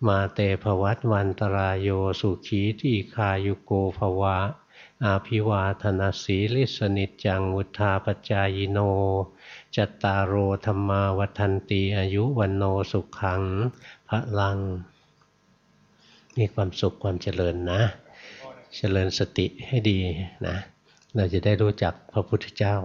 มาเตภวัตวันตรายโยสุขีที่คายุโกภวะ อาภิวาธนาสีลิสนิจังวุธาปจายโน จัตตารโอธรรมาวัันตีอายุวันโนสุขังพระลัง มีความสุขความเจริญนะ เจริญสติให้ดีนะ เราจะได้รู้จักพระพุทธเจ้า